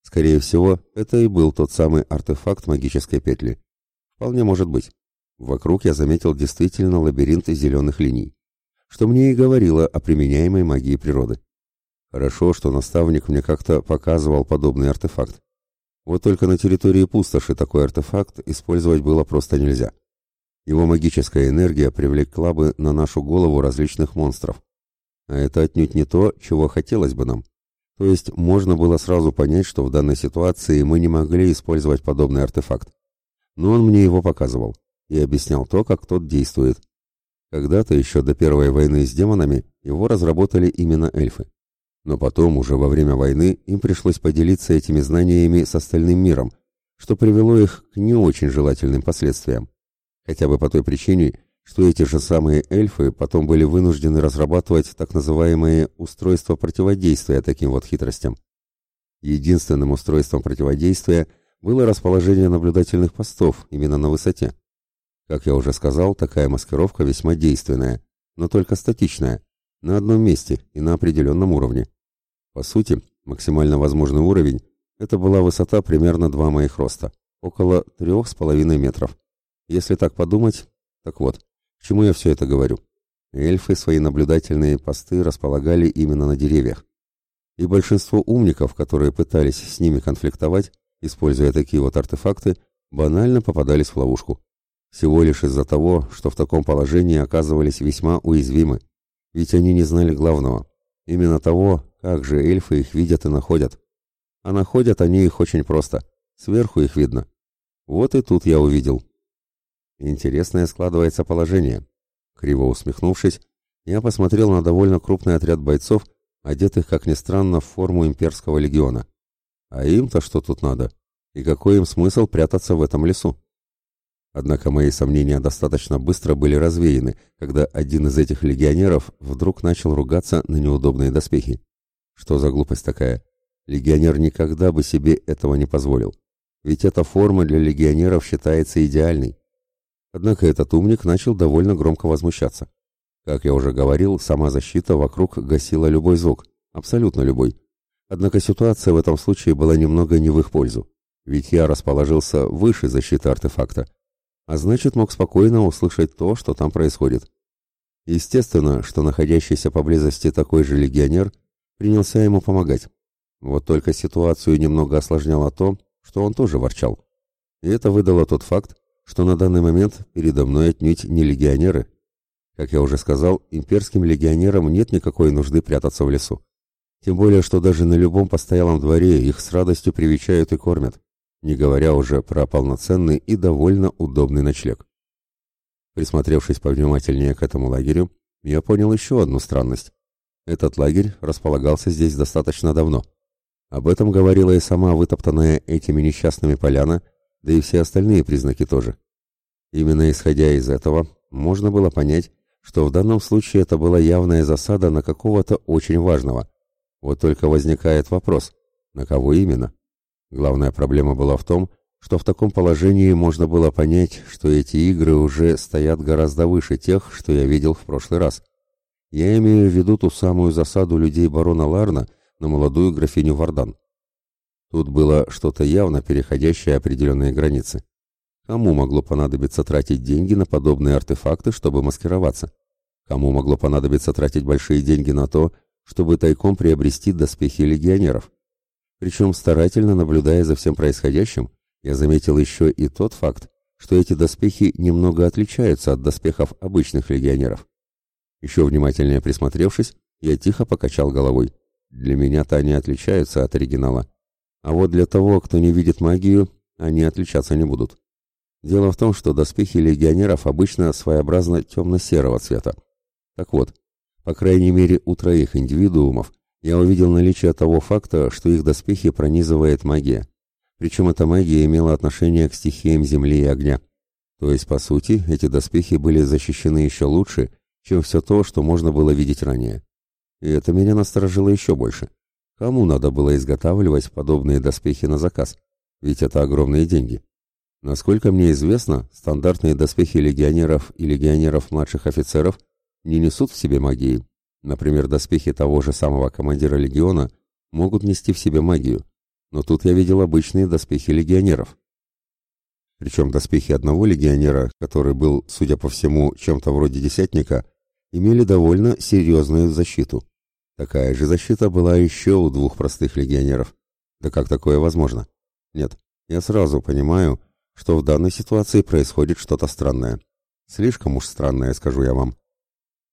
[SPEAKER 1] Скорее всего, это и был тот самый артефакт магической петли. Вполне может быть. Вокруг я заметил действительно лабиринт зеленых линий что мне и говорило о применяемой магии природы. Хорошо, что наставник мне как-то показывал подобный артефакт. Вот только на территории пустоши такой артефакт использовать было просто нельзя. Его магическая энергия привлекла бы на нашу голову различных монстров. А это отнюдь не то, чего хотелось бы нам. То есть можно было сразу понять, что в данной ситуации мы не могли использовать подобный артефакт. Но он мне его показывал и объяснял то, как тот действует. Когда-то, еще до первой войны с демонами, его разработали именно эльфы. Но потом, уже во время войны, им пришлось поделиться этими знаниями с остальным миром, что привело их к не очень желательным последствиям. Хотя бы по той причине, что эти же самые эльфы потом были вынуждены разрабатывать так называемые устройства противодействия таким вот хитростям. Единственным устройством противодействия было расположение наблюдательных постов именно на высоте. Как я уже сказал, такая маскировка весьма действенная, но только статичная, на одном месте и на определенном уровне. По сути, максимально возможный уровень – это была высота примерно 2 моих роста, около 3,5 метров. Если так подумать, так вот, к чему я все это говорю? Эльфы свои наблюдательные посты располагали именно на деревьях. И большинство умников, которые пытались с ними конфликтовать, используя такие вот артефакты, банально попадались в ловушку. Всего лишь из-за того, что в таком положении оказывались весьма уязвимы. Ведь они не знали главного. Именно того, как же эльфы их видят и находят. А находят они их очень просто. Сверху их видно. Вот и тут я увидел. Интересное складывается положение. Криво усмехнувшись, я посмотрел на довольно крупный отряд бойцов, одетых, как ни странно, в форму имперского легиона. А им-то что тут надо? И какой им смысл прятаться в этом лесу? Однако мои сомнения достаточно быстро были развеяны, когда один из этих легионеров вдруг начал ругаться на неудобные доспехи. Что за глупость такая? Легионер никогда бы себе этого не позволил. Ведь эта форма для легионеров считается идеальной. Однако этот умник начал довольно громко возмущаться. Как я уже говорил, сама защита вокруг гасила любой звук, абсолютно любой. Однако ситуация в этом случае была немного не в их пользу. Ведь я расположился выше защиты артефакта, а значит мог спокойно услышать то, что там происходит. Естественно, что находящийся поблизости такой же легионер принялся ему помогать. Вот только ситуацию немного осложняло то, что он тоже ворчал. И это выдало тот факт, что на данный момент передо мной отнюдь не легионеры. Как я уже сказал, имперским легионерам нет никакой нужды прятаться в лесу. Тем более, что даже на любом постоялом дворе их с радостью привечают и кормят не говоря уже про полноценный и довольно удобный ночлег. Присмотревшись повнимательнее к этому лагерю, я понял еще одну странность. Этот лагерь располагался здесь достаточно давно. Об этом говорила и сама вытоптанная этими несчастными поляна, да и все остальные признаки тоже. Именно исходя из этого, можно было понять, что в данном случае это была явная засада на какого-то очень важного. Вот только возникает вопрос, на кого именно? Главная проблема была в том, что в таком положении можно было понять, что эти игры уже стоят гораздо выше тех, что я видел в прошлый раз. Я имею в виду ту самую засаду людей барона Ларна на молодую графиню Вардан. Тут было что-то явно переходящее определенные границы. Кому могло понадобиться тратить деньги на подобные артефакты, чтобы маскироваться? Кому могло понадобиться тратить большие деньги на то, чтобы тайком приобрести доспехи легионеров? Причем, старательно наблюдая за всем происходящим, я заметил еще и тот факт, что эти доспехи немного отличаются от доспехов обычных легионеров. Еще внимательнее присмотревшись, я тихо покачал головой. Для меня-то они отличаются от оригинала. А вот для того, кто не видит магию, они отличаться не будут. Дело в том, что доспехи легионеров обычно своеобразно темно-серого цвета. Так вот, по крайней мере у троих индивидуумов я увидел наличие того факта, что их доспехи пронизывает магия. Причем эта магия имела отношение к стихиям земли и огня. То есть, по сути, эти доспехи были защищены еще лучше, чем все то, что можно было видеть ранее. И это меня насторожило еще больше. Кому надо было изготавливать подобные доспехи на заказ? Ведь это огромные деньги. Насколько мне известно, стандартные доспехи легионеров и легионеров младших офицеров не несут в себе магии. Например, доспехи того же самого командира легиона могут нести в себе магию, но тут я видел обычные доспехи легионеров. Причем доспехи одного легионера, который был, судя по всему, чем-то вроде десятника, имели довольно серьезную защиту. Такая же защита была еще у двух простых легионеров. Да как такое возможно? Нет, я сразу понимаю, что в данной ситуации происходит что-то странное. Слишком уж странное, скажу я вам.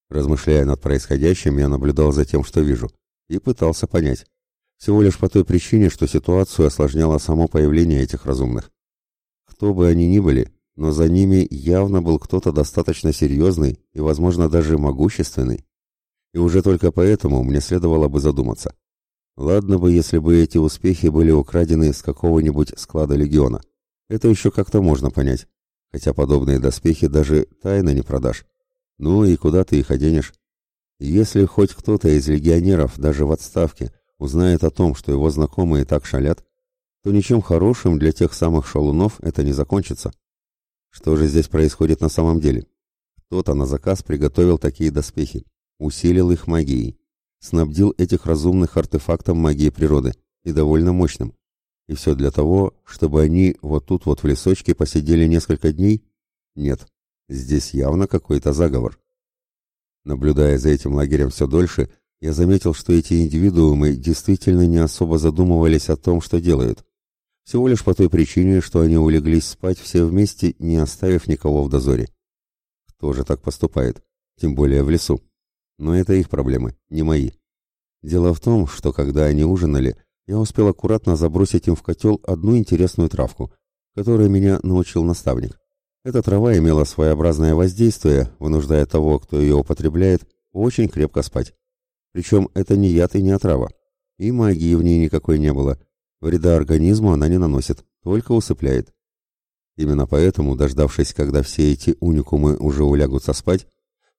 [SPEAKER 1] Размышляя над происходящим, я наблюдал за тем, что вижу, и пытался понять. Всего лишь по той причине, что ситуацию осложняло само появление этих разумных. Кто бы они ни были, но за ними явно был кто-то достаточно серьезный и, возможно, даже могущественный. И уже только поэтому мне следовало бы задуматься. Ладно бы, если бы эти успехи были украдены с какого-нибудь склада легиона. Это еще как-то можно понять. Хотя подобные доспехи даже тайно не продашь. Ну и куда ты их оденешь? Если хоть кто-то из легионеров, даже в отставке, узнает о том, что его знакомые так шалят, то ничем хорошим для тех самых шалунов это не закончится. Что же здесь происходит на самом деле? Кто-то на заказ приготовил такие доспехи, усилил их магией, снабдил этих разумных артефактом магии природы, и довольно мощным. И все для того, чтобы они вот тут вот в лесочке посидели несколько дней? Нет, здесь явно какой-то заговор. Наблюдая за этим лагерем все дольше, я заметил, что эти индивидуумы действительно не особо задумывались о том, что делают. Всего лишь по той причине, что они улеглись спать все вместе, не оставив никого в дозоре. Кто же так поступает? Тем более в лесу. Но это их проблемы, не мои. Дело в том, что когда они ужинали, я успел аккуратно забросить им в котел одну интересную травку, которой меня научил наставник. Эта трава имела своеобразное воздействие, вынуждая того, кто ее употребляет, очень крепко спать. Причем это не яд и не отрава. И магии в ней никакой не было, Вреда организму она не наносит, только усыпляет. Именно поэтому, дождавшись, когда все эти уникумы уже улягутся спать,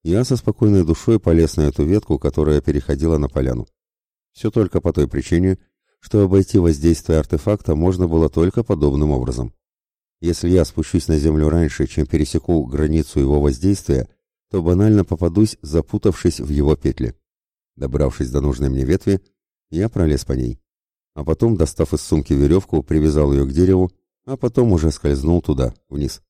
[SPEAKER 1] я со спокойной душой полез на эту ветку, которая переходила на поляну. Все только по той причине, что обойти воздействие артефакта можно было только подобным образом. Если я спущусь на землю раньше, чем пересеку границу его воздействия, то банально попадусь, запутавшись в его петли. Добравшись до нужной мне ветви, я пролез по ней а потом, достав из сумки веревку, привязал ее к дереву, а потом уже скользнул туда, вниз.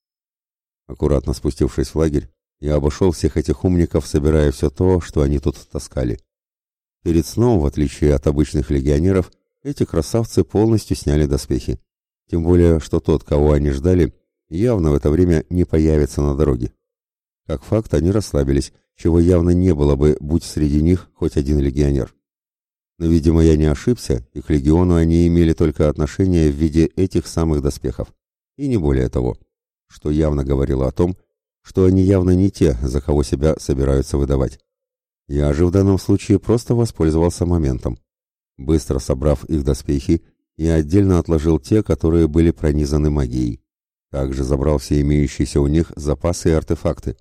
[SPEAKER 1] Аккуратно спустившись в лагерь, я обошел всех этих умников, собирая все то, что они тут таскали. Перед сном, в отличие от обычных легионеров, эти красавцы полностью сняли доспехи. Тем более, что тот, кого они ждали, явно в это время не появится на дороге. Как факт, они расслабились, чего явно не было бы, будь среди них хоть один легионер. Но, видимо, я не ошибся, и к легиону они имели только отношение в виде этих самых доспехов. И не более того, что явно говорило о том, что они явно не те, за кого себя собираются выдавать. Я же в данном случае просто воспользовался моментом. Быстро собрав их доспехи, я отдельно отложил те, которые были пронизаны магией. Также забрал все имеющиеся у них запасы и артефакты.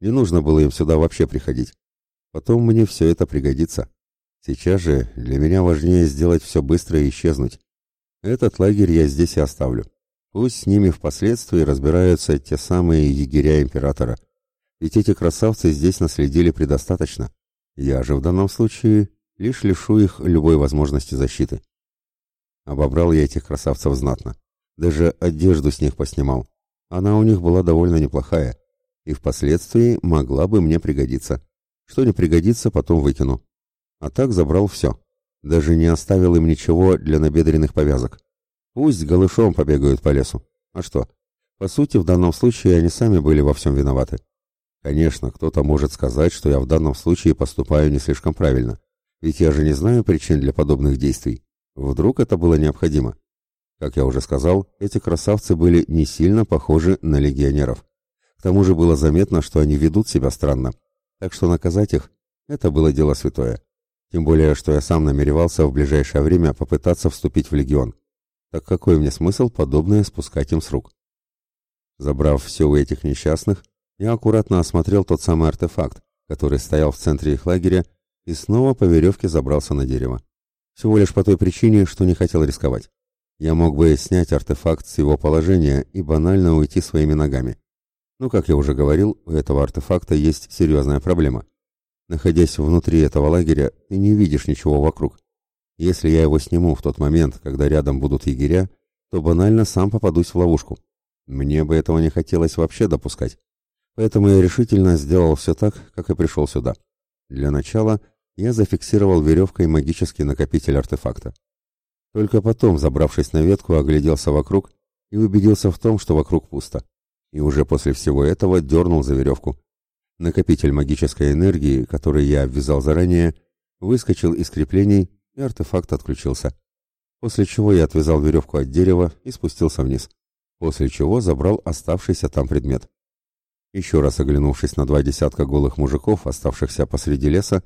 [SPEAKER 1] Не нужно было им сюда вообще приходить. Потом мне все это пригодится. Сейчас же для меня важнее сделать все быстро и исчезнуть. Этот лагерь я здесь и оставлю. Пусть с ними впоследствии разбираются те самые егеря императора. Ведь эти красавцы здесь наследили предостаточно. Я же в данном случае лишь лишу их любой возможности защиты. Обобрал я этих красавцев знатно. Даже одежду с них поснимал. она у них была довольно неплохая, и впоследствии могла бы мне пригодиться. Что не пригодится, потом выкину. А так забрал все. Даже не оставил им ничего для набедренных повязок. Пусть голышом побегают по лесу. А что? По сути, в данном случае они сами были во всем виноваты. Конечно, кто-то может сказать, что я в данном случае поступаю не слишком правильно. Ведь я же не знаю причин для подобных действий. Вдруг это было необходимо. Как я уже сказал, эти красавцы были не сильно похожи на легионеров. К тому же было заметно, что они ведут себя странно. Так что наказать их – это было дело святое. Тем более, что я сам намеревался в ближайшее время попытаться вступить в легион. Так какой мне смысл подобное спускать им с рук? Забрав все у этих несчастных, я аккуратно осмотрел тот самый артефакт, который стоял в центре их лагеря, и снова по веревке забрался на дерево. Всего лишь по той причине, что не хотел рисковать. Я мог бы снять артефакт с его положения и банально уйти своими ногами. Но, как я уже говорил, у этого артефакта есть серьезная проблема. Находясь внутри этого лагеря, ты не видишь ничего вокруг. Если я его сниму в тот момент, когда рядом будут егеря, то банально сам попадусь в ловушку. Мне бы этого не хотелось вообще допускать. Поэтому я решительно сделал все так, как и пришел сюда. Для начала я зафиксировал веревкой магический накопитель артефакта. Только потом, забравшись на ветку, огляделся вокруг и убедился в том, что вокруг пусто и уже после всего этого дернул за веревку. Накопитель магической энергии, который я обвязал заранее, выскочил из креплений, и артефакт отключился. После чего я отвязал веревку от дерева и спустился вниз, после чего забрал оставшийся там предмет. Еще раз оглянувшись на два десятка голых мужиков, оставшихся посреди леса,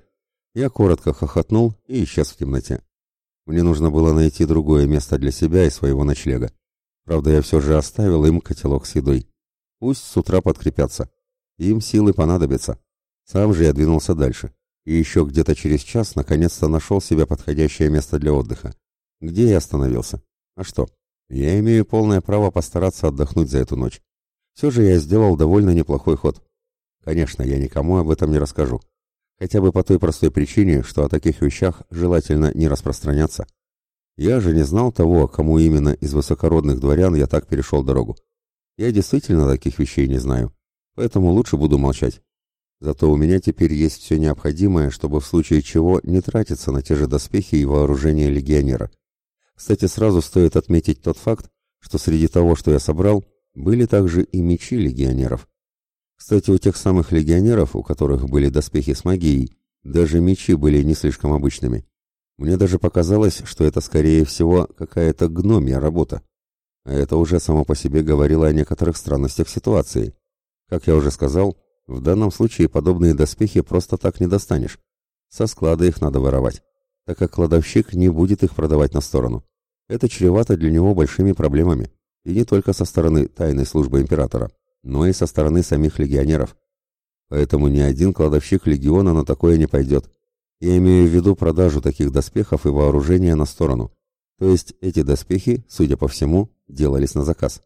[SPEAKER 1] я коротко хохотнул и исчез в темноте. Мне нужно было найти другое место для себя и своего ночлега. Правда, я все же оставил им котелок с едой. Пусть с утра подкрепятся. Им силы понадобятся. Сам же я двинулся дальше. И еще где-то через час наконец-то нашел себе подходящее место для отдыха. Где я остановился? А что? Я имею полное право постараться отдохнуть за эту ночь. Все же я сделал довольно неплохой ход. Конечно, я никому об этом не расскажу. Хотя бы по той простой причине, что о таких вещах желательно не распространяться. Я же не знал того, кому именно из высокородных дворян я так перешел дорогу. Я действительно таких вещей не знаю, поэтому лучше буду молчать. Зато у меня теперь есть все необходимое, чтобы в случае чего не тратиться на те же доспехи и вооружение легионера. Кстати, сразу стоит отметить тот факт, что среди того, что я собрал, были также и мечи легионеров. Кстати, у тех самых легионеров, у которых были доспехи с магией, даже мечи были не слишком обычными. Мне даже показалось, что это, скорее всего, какая-то гномья работа. А это уже само по себе говорило о некоторых странностях ситуации. Как я уже сказал, в данном случае подобные доспехи просто так не достанешь. Со склада их надо воровать, так как кладовщик не будет их продавать на сторону. Это чревато для него большими проблемами. И не только со стороны тайной службы императора, но и со стороны самих легионеров. Поэтому ни один кладовщик легиона на такое не пойдет. Я имею в виду продажу таких доспехов и вооружения на сторону. То есть эти доспехи, судя по всему, делались на заказ.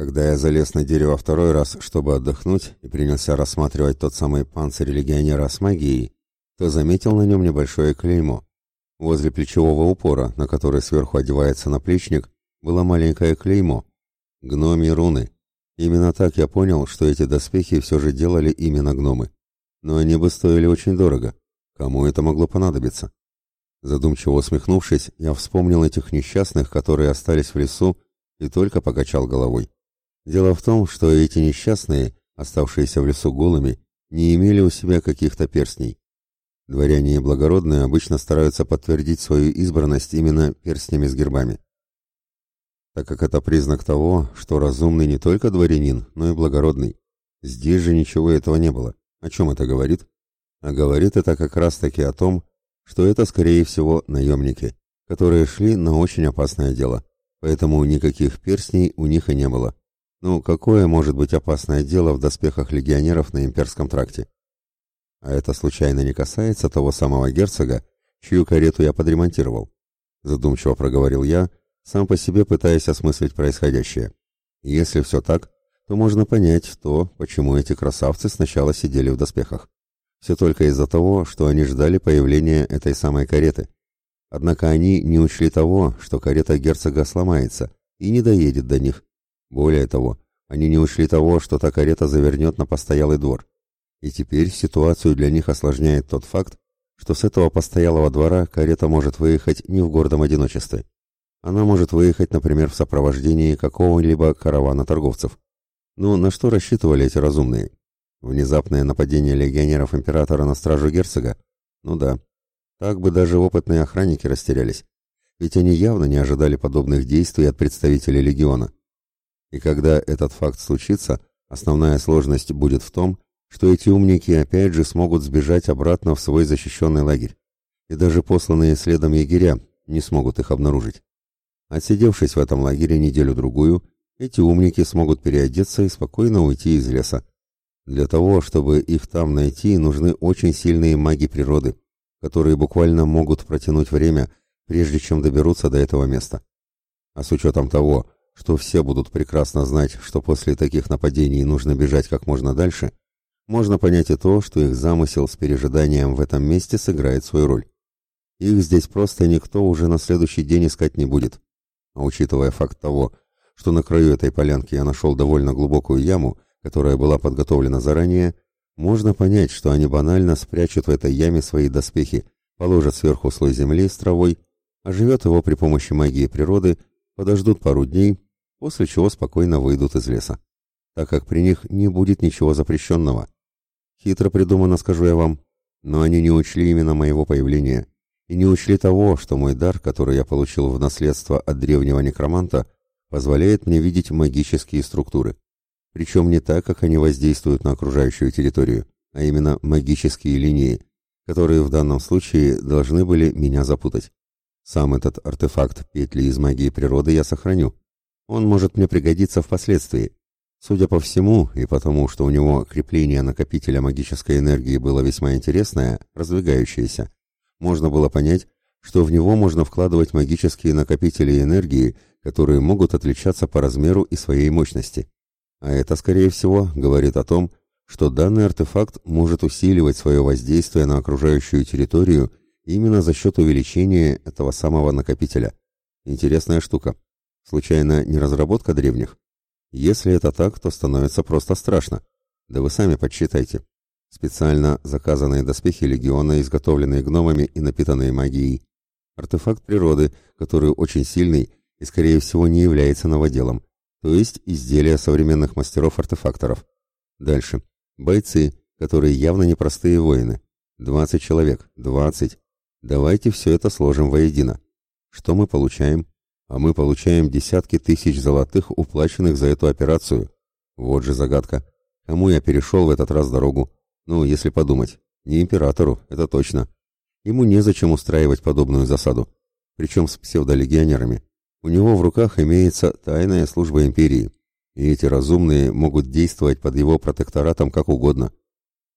[SPEAKER 1] Когда я залез на дерево второй раз, чтобы отдохнуть, и принялся рассматривать тот самый панцирь легионера с магией, то заметил на нем небольшое клеймо. Возле плечевого упора, на который сверху одевается наплечник, было маленькое клеймо. Гномьи руны. Именно так я понял, что эти доспехи все же делали именно гномы. Но они бы стоили очень дорого. Кому это могло понадобиться? Задумчиво усмехнувшись, я вспомнил этих несчастных, которые остались в лесу, и только покачал головой. Дело в том, что эти несчастные, оставшиеся в лесу голыми, не имели у себя каких-то перстней. Дворяне и благородные обычно стараются подтвердить свою избранность именно перстнями с гербами. Так как это признак того, что разумный не только дворянин, но и благородный. Здесь же ничего этого не было. О чем это говорит? А говорит это как раз-таки о том, что это, скорее всего, наемники, которые шли на очень опасное дело, поэтому никаких перстней у них и не было. Ну, какое может быть опасное дело в доспехах легионеров на имперском тракте? А это случайно не касается того самого герцога, чью карету я подремонтировал? Задумчиво проговорил я, сам по себе пытаясь осмыслить происходящее. Если все так, то можно понять то, почему эти красавцы сначала сидели в доспехах. Все только из-за того, что они ждали появления этой самой кареты. Однако они не учли того, что карета герцога сломается и не доедет до них, Более того, они не учли того, что та карета завернет на постоялый двор. И теперь ситуацию для них осложняет тот факт, что с этого постоялого двора карета может выехать не в гордом одиночестве. Она может выехать, например, в сопровождении какого-либо каравана торговцев. Но на что рассчитывали эти разумные? Внезапное нападение легионеров императора на стражу герцога? Ну да. Так бы даже опытные охранники растерялись. Ведь они явно не ожидали подобных действий от представителей легиона. И когда этот факт случится, основная сложность будет в том, что эти умники опять же смогут сбежать обратно в свой защищенный лагерь. И даже посланные следом егеря не смогут их обнаружить. Отсидевшись в этом лагере неделю-другую, эти умники смогут переодеться и спокойно уйти из леса. Для того, чтобы их там найти, нужны очень сильные маги природы, которые буквально могут протянуть время, прежде чем доберутся до этого места. А с учетом того, что все будут прекрасно знать, что после таких нападений нужно бежать как можно дальше, можно понять и то, что их замысел с пережиданием в этом месте сыграет свою роль. Их здесь просто никто уже на следующий день искать не будет. А учитывая факт того, что на краю этой полянки я нашел довольно глубокую яму, которая была подготовлена заранее, можно понять, что они банально спрячут в этой яме свои доспехи, положат сверху слой земли с травой, оживет его при помощи магии природы, подождут пару дней, после чего спокойно выйдут из леса, так как при них не будет ничего запрещенного. Хитро придумано, скажу я вам, но они не учли именно моего появления и не учли того, что мой дар, который я получил в наследство от древнего некроманта, позволяет мне видеть магические структуры. Причем не так, как они воздействуют на окружающую территорию, а именно магические линии, которые в данном случае должны были меня запутать. Сам этот артефакт петли из магии природы я сохраню. Он может мне пригодиться впоследствии, Судя по всему, и потому, что у него крепление накопителя магической энергии было весьма интересное, раздвигающееся, можно было понять, что в него можно вкладывать магические накопители энергии, которые могут отличаться по размеру и своей мощности. А это, скорее всего, говорит о том, что данный артефакт может усиливать свое воздействие на окружающую территорию именно за счет увеличения этого самого накопителя. Интересная штука. Случайно не разработка древних? Если это так, то становится просто страшно. Да вы сами подсчитайте. Специально заказанные доспехи легиона, изготовленные гномами и напитанные магией. Артефакт природы, который очень сильный и, скорее всего, не является новоделом. То есть изделия современных мастеров-артефакторов. Дальше. Бойцы, которые явно непростые воины. 20 человек. 20. Давайте все это сложим воедино. Что мы получаем? а мы получаем десятки тысяч золотых, уплаченных за эту операцию. Вот же загадка. Кому я перешел в этот раз дорогу? Ну, если подумать. Не императору, это точно. Ему незачем устраивать подобную засаду. Причем с псевдолегионерами. У него в руках имеется тайная служба империи. И эти разумные могут действовать под его протекторатом как угодно.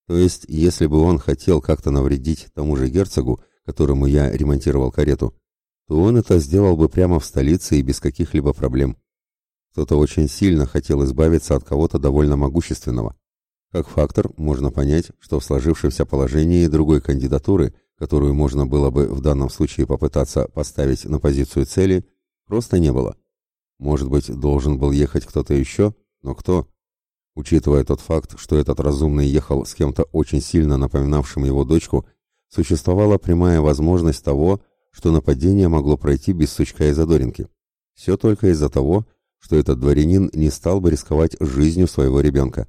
[SPEAKER 1] То есть, если бы он хотел как-то навредить тому же герцогу, которому я ремонтировал карету, то он это сделал бы прямо в столице и без каких-либо проблем. Кто-то очень сильно хотел избавиться от кого-то довольно могущественного. Как фактор можно понять, что в сложившемся положении другой кандидатуры, которую можно было бы в данном случае попытаться поставить на позицию цели, просто не было. Может быть, должен был ехать кто-то еще, но кто? Учитывая тот факт, что этот разумный ехал с кем-то очень сильно напоминавшим его дочку, существовала прямая возможность того, что нападение могло пройти без сучка и задоринки. Все только из-за того, что этот дворянин не стал бы рисковать жизнью своего ребенка.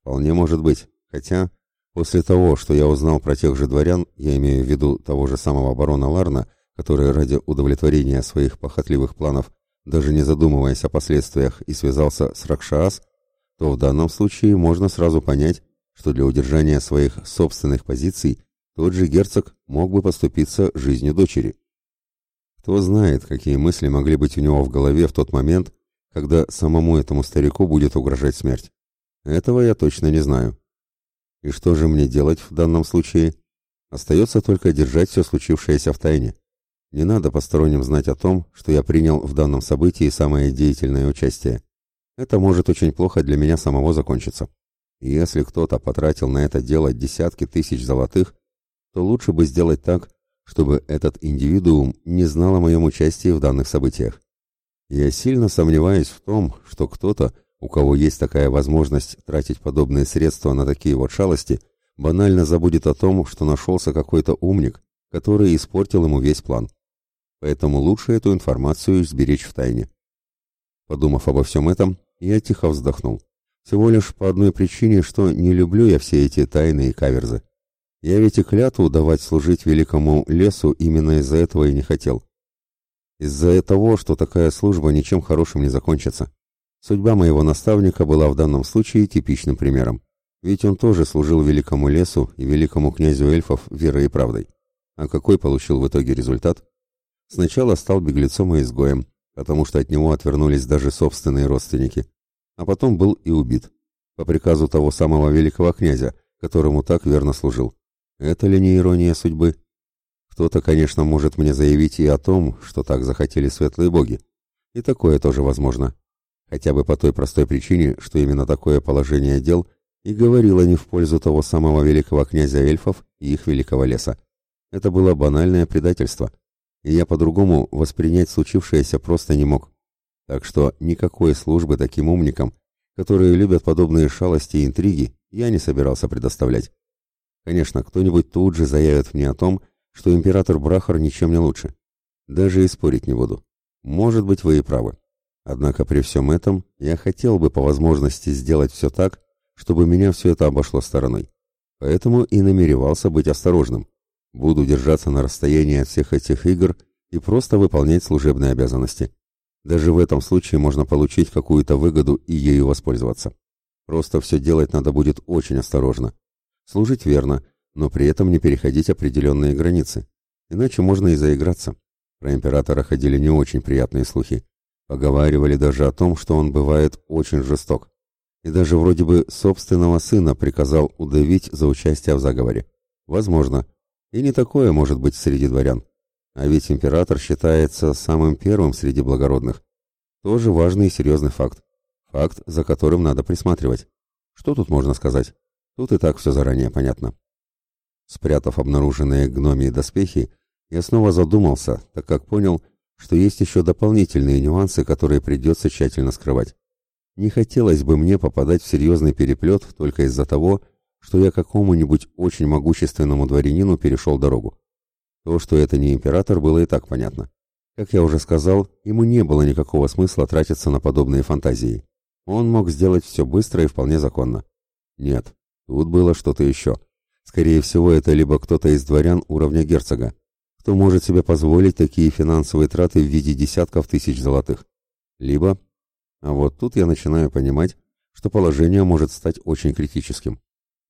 [SPEAKER 1] Вполне может быть, хотя после того, что я узнал про тех же дворян, я имею в виду того же самого барона Ларна, который ради удовлетворения своих похотливых планов, даже не задумываясь о последствиях, и связался с Ракшаас, то в данном случае можно сразу понять, что для удержания своих собственных позиций тот же герцог мог бы поступиться жизнью дочери. Кто знает, какие мысли могли быть у него в голове в тот момент, когда самому этому старику будет угрожать смерть. Этого я точно не знаю. И что же мне делать в данном случае? Остается только держать все случившееся в тайне. Не надо посторонним знать о том, что я принял в данном событии самое деятельное участие. Это может очень плохо для меня самого закончиться. И если кто-то потратил на это дело десятки тысяч золотых, то лучше бы сделать так, чтобы этот индивидуум не знал о моем участии в данных событиях. Я сильно сомневаюсь в том, что кто-то, у кого есть такая возможность тратить подобные средства на такие вот шалости, банально забудет о том, что нашелся какой-то умник, который испортил ему весь план. Поэтому лучше эту информацию сберечь в тайне. Подумав обо всем этом, я тихо вздохнул. Всего лишь по одной причине, что не люблю я все эти тайны и каверзы. Я ведь и клятву давать служить великому лесу именно из-за этого и не хотел. Из-за того, что такая служба ничем хорошим не закончится. Судьба моего наставника была в данном случае типичным примером. Ведь он тоже служил великому лесу и великому князю эльфов верой и правдой. А какой получил в итоге результат? Сначала стал беглецом и изгоем, потому что от него отвернулись даже собственные родственники. А потом был и убит. По приказу того самого великого князя, которому так верно служил. Это ли не ирония судьбы? Кто-то, конечно, может мне заявить и о том, что так захотели светлые боги. И такое тоже возможно. Хотя бы по той простой причине, что именно такое положение дел и говорило не в пользу того самого великого князя эльфов и их великого леса. Это было банальное предательство, и я по-другому воспринять случившееся просто не мог. Так что никакой службы таким умникам, которые любят подобные шалости и интриги, я не собирался предоставлять. Конечно, кто-нибудь тут же заявит мне о том, что император Брахар ничем не лучше. Даже и спорить не буду. Может быть, вы и правы. Однако при всем этом я хотел бы по возможности сделать все так, чтобы меня все это обошло стороной. Поэтому и намеревался быть осторожным. Буду держаться на расстоянии от всех этих игр и просто выполнять служебные обязанности. Даже в этом случае можно получить какую-то выгоду и ею воспользоваться. Просто все делать надо будет очень осторожно служить верно, но при этом не переходить определенные границы. Иначе можно и заиграться. Про императора ходили не очень приятные слухи. Поговаривали даже о том, что он бывает очень жесток. И даже вроде бы собственного сына приказал удавить за участие в заговоре. Возможно. И не такое может быть среди дворян. А ведь император считается самым первым среди благородных. Тоже важный и серьезный факт. Факт, за которым надо присматривать. Что тут можно сказать? Тут и так все заранее понятно. Спрятав обнаруженные гномии доспехи, я снова задумался, так как понял, что есть еще дополнительные нюансы, которые придется тщательно скрывать. Не хотелось бы мне попадать в серьезный переплет только из-за того, что я какому-нибудь очень могущественному дворянину перешел дорогу. То, что это не император, было и так понятно. Как я уже сказал, ему не было никакого смысла тратиться на подобные фантазии. Он мог сделать все быстро и вполне законно. Нет, Тут было что-то еще. Скорее всего, это либо кто-то из дворян уровня герцога, кто может себе позволить такие финансовые траты в виде десятков тысяч золотых. Либо... А вот тут я начинаю понимать, что положение может стать очень критическим.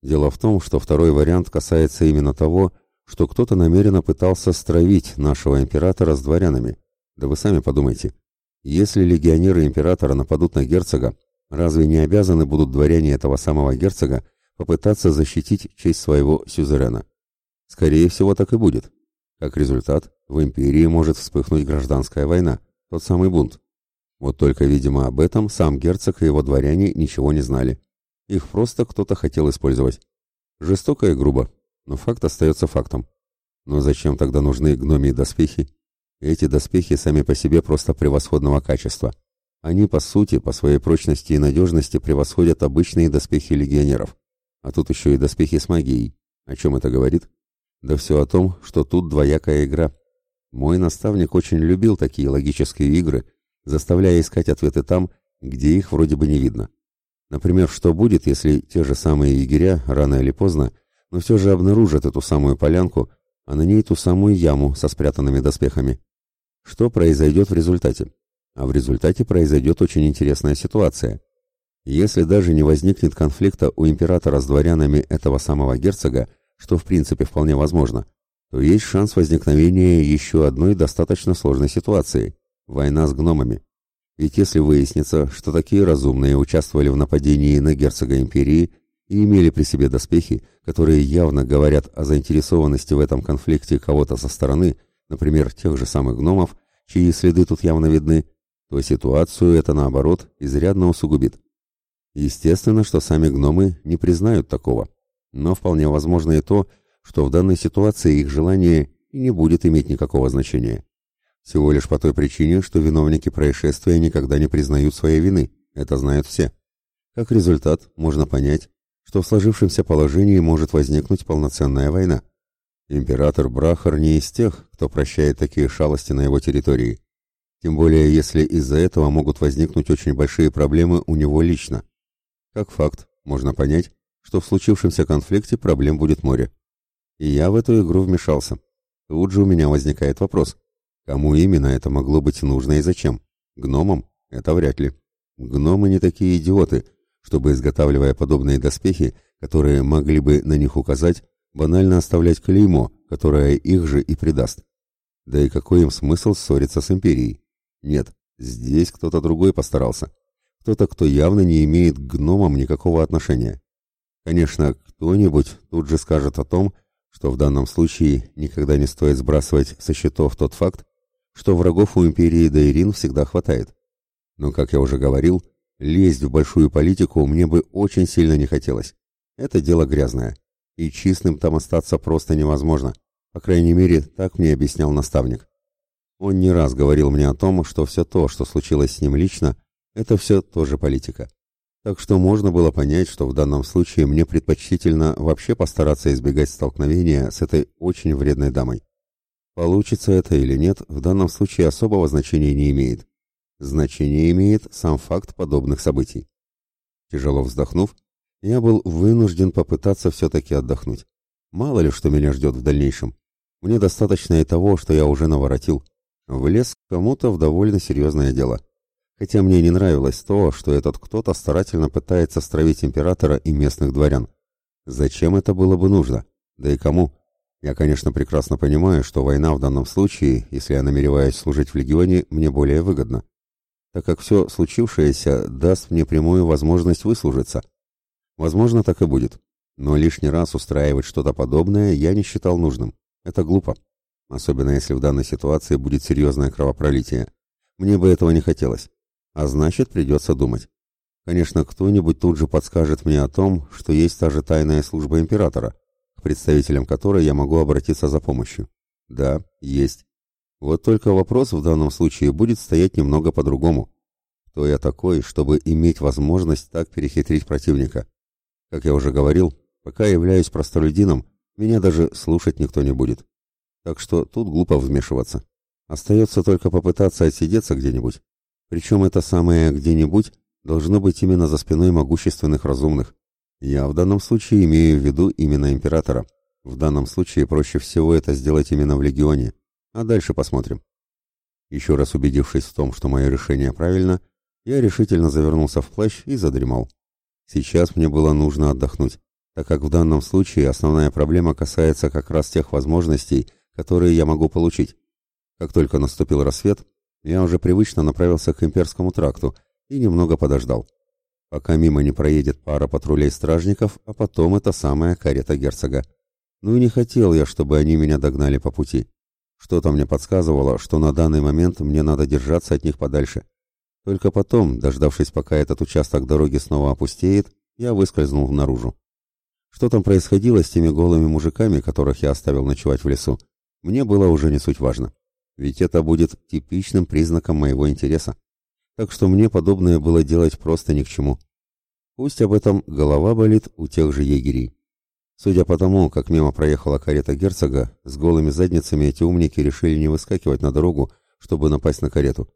[SPEAKER 1] Дело в том, что второй вариант касается именно того, что кто-то намеренно пытался стравить нашего императора с дворянами. Да вы сами подумайте. Если легионеры императора нападут на герцога, разве не обязаны будут дворяне этого самого герцога попытаться защитить честь своего сюзерена. Скорее всего, так и будет. Как результат, в империи может вспыхнуть гражданская война, тот самый бунт. Вот только, видимо, об этом сам герцог и его дворяне ничего не знали. Их просто кто-то хотел использовать. Жестоко и грубо, но факт остается фактом. Но зачем тогда нужны гномии доспехи? Эти доспехи сами по себе просто превосходного качества. Они, по сути, по своей прочности и надежности превосходят обычные доспехи легионеров. А тут еще и доспехи с магией. О чем это говорит? Да все о том, что тут двоякая игра. Мой наставник очень любил такие логические игры, заставляя искать ответы там, где их вроде бы не видно. Например, что будет, если те же самые егеря, рано или поздно, но все же обнаружат эту самую полянку, а на ней ту самую яму со спрятанными доспехами. Что произойдет в результате? А в результате произойдет очень интересная ситуация. Если даже не возникнет конфликта у императора с дворянами этого самого герцога, что в принципе вполне возможно, то есть шанс возникновения еще одной достаточно сложной ситуации – война с гномами. Ведь если выяснится, что такие разумные участвовали в нападении на герцога империи и имели при себе доспехи, которые явно говорят о заинтересованности в этом конфликте кого-то со стороны, например, тех же самых гномов, чьи следы тут явно видны, то ситуацию это, наоборот, изрядно усугубит. Естественно, что сами гномы не признают такого, но вполне возможно и то, что в данной ситуации их желание не будет иметь никакого значения. Всего лишь по той причине, что виновники происшествия никогда не признают своей вины. Это знают все. Как результат, можно понять, что в сложившемся положении может возникнуть полноценная война. Император Брахар не из тех, кто прощает такие шалости на его территории. Тем более, если из-за этого могут возникнуть очень большие проблемы у него лично. Как факт, можно понять, что в случившемся конфликте проблем будет море. И я в эту игру вмешался. Тут же у меня возникает вопрос. Кому именно это могло быть нужно и зачем? Гномам? Это вряд ли. Гномы не такие идиоты, чтобы, изготавливая подобные доспехи, которые могли бы на них указать, банально оставлять клеймо, которое их же и предаст. Да и какой им смысл ссориться с империей? Нет, здесь кто-то другой постарался. Кто-то, кто явно не имеет к гномам никакого отношения. Конечно, кто-нибудь тут же скажет о том, что в данном случае никогда не стоит сбрасывать со счетов тот факт, что врагов у империи Дейрин всегда хватает. Но, как я уже говорил, лезть в большую политику мне бы очень сильно не хотелось. Это дело грязное, и чистым там остаться просто невозможно. По крайней мере, так мне объяснял наставник. Он не раз говорил мне о том, что все то, что случилось с ним лично, это все тоже политика. Так что можно было понять, что в данном случае мне предпочтительно вообще постараться избегать столкновения с этой очень вредной дамой. Получится это или нет, в данном случае особого значения не имеет. Значение имеет сам факт подобных событий. Тяжело вздохнув, я был вынужден попытаться все-таки отдохнуть. Мало ли, что меня ждет в дальнейшем. Мне достаточно и того, что я уже наворотил. Влез кому-то в довольно серьезное дело. Хотя мне не нравилось то, что этот кто-то старательно пытается стравить императора и местных дворян. Зачем это было бы нужно? Да и кому? Я, конечно, прекрасно понимаю, что война в данном случае, если я намереваюсь служить в легионе, мне более выгодна, так как все случившееся даст мне прямую возможность выслужиться. Возможно, так и будет. Но лишний раз устраивать что-то подобное я не считал нужным. Это глупо. Особенно если в данной ситуации будет серьезное кровопролитие. Мне бы этого не хотелось. А значит, придется думать. Конечно, кто-нибудь тут же подскажет мне о том, что есть та же тайная служба императора, к представителям которой я могу обратиться за помощью. Да, есть. Вот только вопрос в данном случае будет стоять немного по-другому. Кто я такой, чтобы иметь возможность так перехитрить противника? Как я уже говорил, пока являюсь простолюдином, меня даже слушать никто не будет. Так что тут глупо вмешиваться. Остается только попытаться отсидеться где-нибудь, причем это самое «где-нибудь» должно быть именно за спиной могущественных разумных. Я в данном случае имею в виду именно императора. В данном случае проще всего это сделать именно в легионе. А дальше посмотрим. Еще раз убедившись в том, что мое решение правильно, я решительно завернулся в плащ и задремал. Сейчас мне было нужно отдохнуть, так как в данном случае основная проблема касается как раз тех возможностей, которые я могу получить. Как только наступил рассвет, я уже привычно направился к имперскому тракту и немного подождал, пока мимо не проедет пара патрулей-стражников, а потом эта самая карета герцога. Ну и не хотел я, чтобы они меня догнали по пути. Что-то мне подсказывало, что на данный момент мне надо держаться от них подальше. Только потом, дождавшись, пока этот участок дороги снова опустеет, я выскользнул наружу. Что там происходило с теми голыми мужиками, которых я оставил ночевать в лесу, мне было уже не суть важно ведь это будет типичным признаком моего интереса. Так что мне подобное было делать просто ни к чему. Пусть об этом голова болит у тех же егерей. Судя по тому, как мимо проехала карета герцога, с голыми задницами эти умники решили не выскакивать на дорогу, чтобы напасть на карету.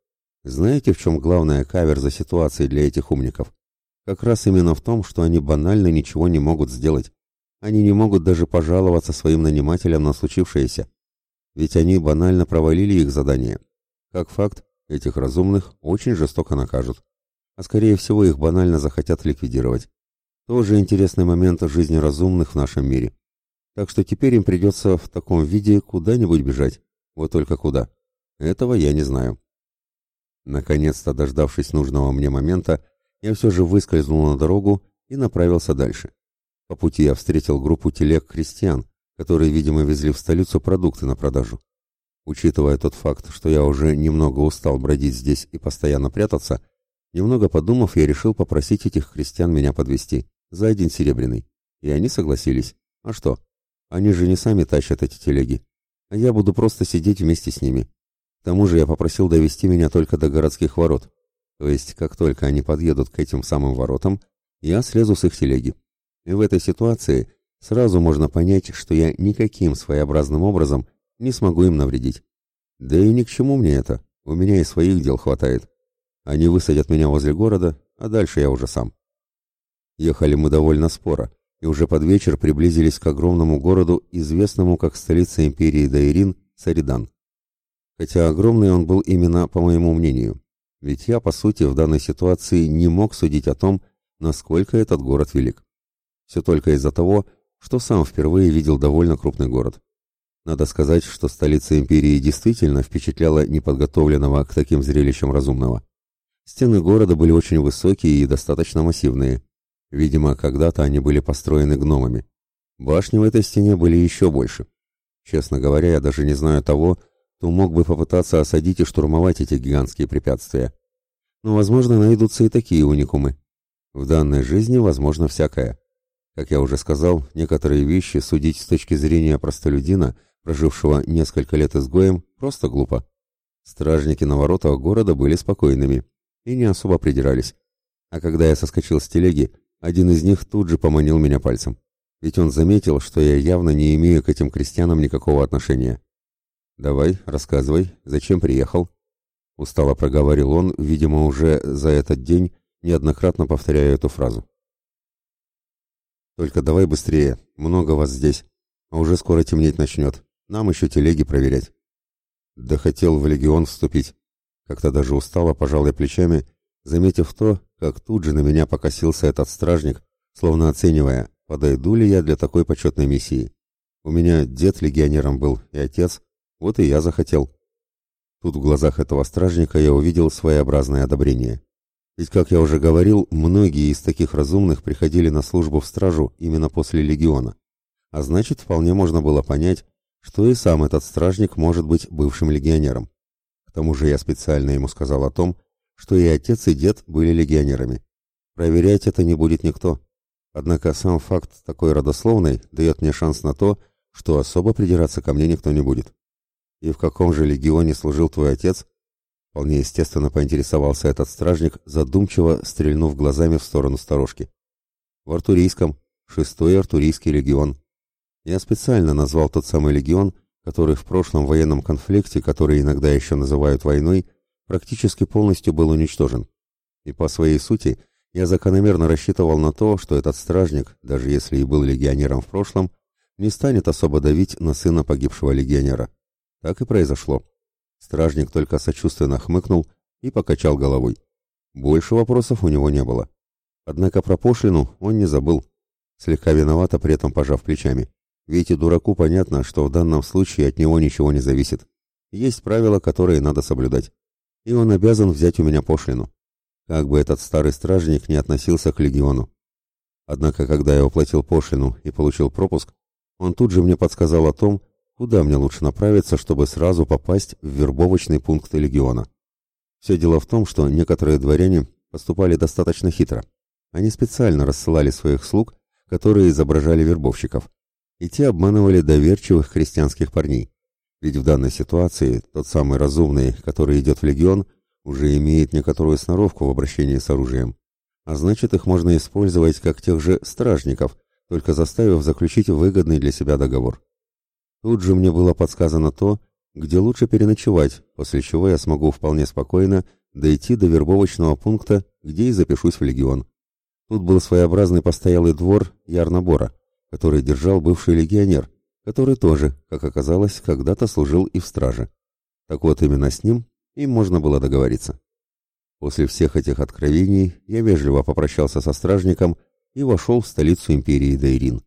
[SPEAKER 1] Знаете, в чем главная каверза ситуации для этих умников? Как раз именно в том, что они банально ничего не могут сделать. Они не могут даже пожаловаться своим нанимателям на случившееся ведь они банально провалили их задание. Как факт, этих разумных очень жестоко накажут. А скорее всего их банально захотят ликвидировать. Тоже интересный момент жизни разумных в нашем мире. Так что теперь им придется в таком виде куда-нибудь бежать. Вот только куда. Этого я не знаю. Наконец-то, дождавшись нужного мне момента, я все же выскользнул на дорогу и направился дальше. По пути я встретил группу телег-крестьян, которые, видимо, везли в столицу продукты на продажу. Учитывая тот факт, что я уже немного устал бродить здесь и постоянно прятаться, немного подумав, я решил попросить этих крестьян меня подвести за один серебряный. И они согласились. А что? Они же не сами тащат эти телеги. А я буду просто сидеть вместе с ними. тому же я попросил довести меня только до городских ворот. То есть, как только они подъедут к этим самым воротам, я слезу с их телеги. И в этой ситуации сразу можно понять, что я никаким своеобразным образом не смогу им навредить. Да и ни к чему мне это, у меня и своих дел хватает. Они высадят меня возле города, а дальше я уже сам. Ехали мы довольно споро, и уже под вечер приблизились к огромному городу, известному как столица империи Дайрин, Саридан. Хотя огромный он был именно по моему мнению, ведь я, по сути, в данной ситуации не мог судить о том, насколько этот город велик. Все только из-за того, что сам впервые видел довольно крупный город. Надо сказать, что столица империи действительно впечатляла неподготовленного к таким зрелищам разумного. Стены города были очень высокие и достаточно массивные. Видимо, когда-то они были построены гномами. Башни в этой стене были еще больше. Честно говоря, я даже не знаю того, кто мог бы попытаться осадить и штурмовать эти гигантские препятствия. Но, возможно, найдутся и такие уникумы. В данной жизни возможно всякое. Как я уже сказал, некоторые вещи судить с точки зрения простолюдина, прожившего несколько лет изгоем, просто глупо. Стражники на воротах города были спокойными и не особо придирались. А когда я соскочил с телеги, один из них тут же поманил меня пальцем. Ведь он заметил, что я явно не имею к этим крестьянам никакого отношения. «Давай, рассказывай, зачем приехал?» Устало проговорил он, видимо, уже за этот день, неоднократно повторяя эту фразу. «Только давай быстрее, много вас здесь, а уже скоро темнеть начнет, нам еще телеги проверять». «Да хотел в легион вступить». Как-то даже устало пожал плечами, заметив то, как тут же на меня покосился этот стражник, словно оценивая, подойду ли я для такой почетной миссии. У меня дед легионером был и отец, вот и я захотел. Тут в глазах этого стражника я увидел своеобразное одобрение. Ведь, как я уже говорил, многие из таких разумных приходили на службу в стражу именно после легиона. А значит, вполне можно было понять, что и сам этот стражник может быть бывшим легионером. К тому же я специально ему сказал о том, что и отец, и дед были легионерами. Проверять это не будет никто. Однако сам факт такой родословной дает мне шанс на то, что особо придираться ко мне никто не будет. И в каком же легионе служил твой отец? Вполне естественно поинтересовался этот стражник, задумчиво стрельнув глазами в сторону сторожки. В Артурийском, шестой Артурийский легион. Я специально назвал тот самый легион, который в прошлом военном конфликте, который иногда еще называют войной, практически полностью был уничтожен. И по своей сути, я закономерно рассчитывал на то, что этот стражник, даже если и был легионером в прошлом, не станет особо давить на сына погибшего легионера. Так и произошло. Стражник только сочувственно хмыкнул и покачал головой. Больше вопросов у него не было. Однако про пошлину он не забыл, слегка виновато при этом пожав плечами. Ведь и дураку понятно, что в данном случае от него ничего не зависит. Есть правила, которые надо соблюдать. И он обязан взять у меня пошлину. Как бы этот старый стражник не относился к легиону. Однако, когда я уплатил пошлину и получил пропуск, он тут же мне подсказал о том, куда мне лучше направиться, чтобы сразу попасть в вербовочный пункт легиона. Все дело в том, что некоторые дворяне поступали достаточно хитро. Они специально рассылали своих слуг, которые изображали вербовщиков, и те обманывали доверчивых христианских парней. Ведь в данной ситуации тот самый разумный, который идет в легион, уже имеет некоторую сноровку в обращении с оружием. А значит, их можно использовать как тех же стражников, только заставив заключить выгодный для себя договор. Тут же мне было подсказано то, где лучше переночевать, после чего я смогу вполне спокойно дойти до вербовочного пункта, где и запишусь в легион. Тут был своеобразный постоялый двор Ярнабора, который держал бывший легионер, который тоже, как оказалось, когда-то служил и в страже. Так вот, именно с ним им можно было договориться. После всех этих откровений я вежливо попрощался со стражником и вошел в столицу империи Дайрин.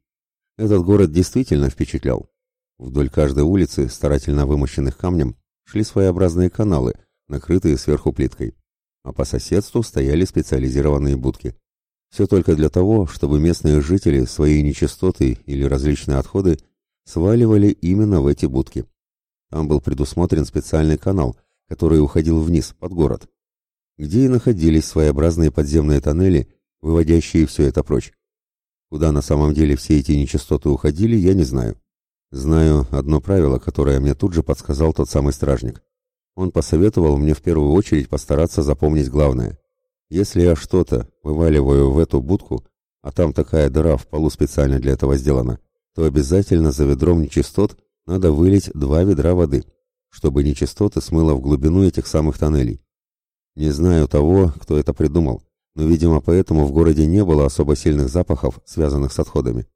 [SPEAKER 1] Этот город действительно впечатлял. Вдоль каждой улицы, старательно вымощенных камнем, шли своеобразные каналы, накрытые сверху плиткой, а по соседству стояли специализированные будки. Все только для того, чтобы местные жители свои нечистоты или различные отходы сваливали именно в эти будки. Там был предусмотрен специальный канал, который уходил вниз, под город, где и находились своеобразные подземные тоннели, выводящие все это прочь. Куда на самом деле все эти нечистоты уходили, я не знаю. Знаю одно правило, которое мне тут же подсказал тот самый стражник. он посоветовал мне в первую очередь постараться запомнить главное. Если я что-то вываливаю в эту будку, а там такая дыра в полу специально для этого сделана, то обязательно за ведром нечистот надо вылить два ведра воды, чтобы нечистоты смыло в глубину этих самых тоннелей. Не знаю того, кто это придумал, но, видимо, поэтому в городе не было особо сильных запахов, связанных с отходами.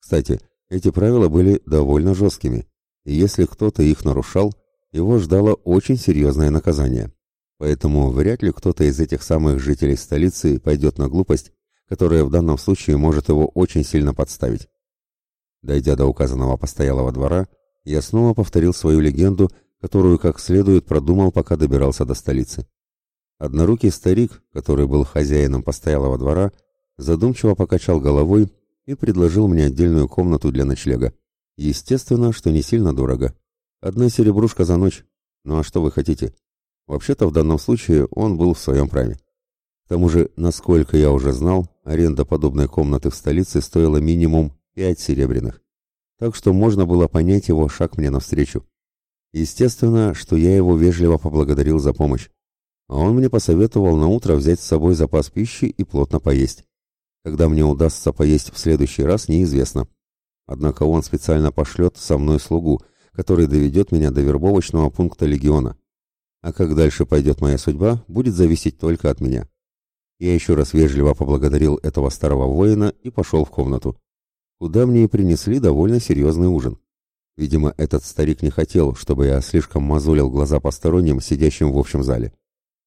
[SPEAKER 1] Кстати, эти правила были довольно жесткими, и если кто-то их нарушал, его ждало очень серьезное наказание. Поэтому вряд ли кто-то из этих самых жителей столицы пойдет на глупость, которая в данном случае может его очень сильно подставить. Дойдя до указанного постоялого двора, я снова повторил свою легенду, которую как следует продумал, пока добирался до столицы. Однорукий старик, который был хозяином постоялого двора, задумчиво покачал головой и предложил мне отдельную комнату для ночлега. Естественно, что не сильно дорого. Одна серебрушка за ночь. Ну а что вы хотите? Вообще-то в данном случае он был в своем праве. К тому же, насколько я уже знал, аренда подобной комнаты в столице стоила минимум пять серебряных. Так что можно было понять его шаг мне навстречу. Естественно, что я его вежливо поблагодарил за помощь. А он мне посоветовал на утро взять с собой запас пищи и плотно поесть. Когда мне удастся поесть в следующий раз, неизвестно. Однако он специально пошлет со мной слугу, который доведет меня до вербовочного пункта легиона. А как дальше пойдет моя судьба, будет зависеть только от меня. Я еще раз вежливо поблагодарил этого старого воина и пошел в комнату, куда мне и принесли довольно серьезный ужин. Видимо, этот старик не хотел, чтобы я слишком мозолил глаза посторонним, сидящим в общем зале.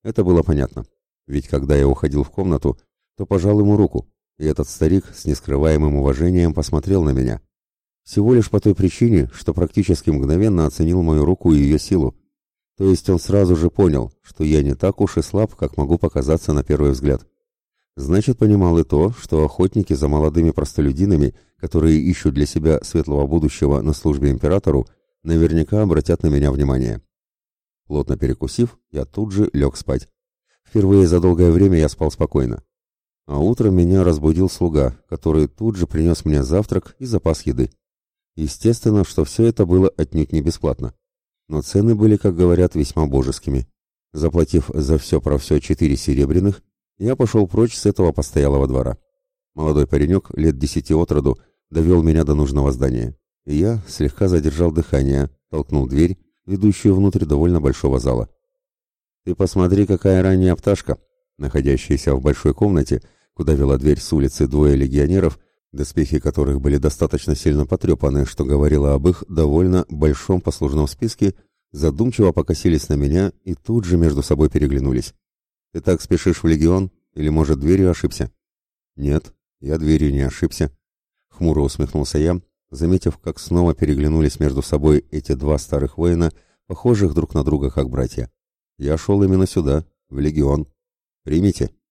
[SPEAKER 1] Это было понятно, ведь когда я уходил в комнату, то пожал ему руку, и этот старик с нескрываемым уважением посмотрел на меня. Всего лишь по той причине, что практически мгновенно оценил мою руку и ее силу. То есть он сразу же понял, что я не так уж и слаб, как могу показаться на первый взгляд. Значит, понимал и то, что охотники за молодыми простолюдинами, которые ищут для себя светлого будущего на службе императору, наверняка обратят на меня внимание. Плотно перекусив, я тут же лег спать. Впервые за долгое время я спал спокойно. А утром меня разбудил слуга, который тут же принес мне завтрак и запас еды. Естественно, что все это было отнюдь не бесплатно. Но цены были, как говорят, весьма божескими. Заплатив за все про все четыре серебряных, я пошел прочь с этого постоялого двора. Молодой паренек, лет десяти от роду, довел меня до нужного здания. И я слегка задержал дыхание, толкнул дверь, ведущую внутрь довольно большого зала. «Ты посмотри, какая ранняя пташка!» Находящаяся в большой комнате, куда вела дверь с улицы двое легионеров, доспехи которых были достаточно сильно потрепаны, что говорило об их довольно большом послужном списке, задумчиво покосились на меня и тут же между собой переглянулись. «Ты так спешишь в легион? Или, может, дверью ошибся?» «Нет, я дверью не ошибся», — хмуро усмехнулся я, заметив, как снова переглянулись между собой эти два старых воина, похожих друг на друга как братья. «Я шел именно сюда, в легион. Примите».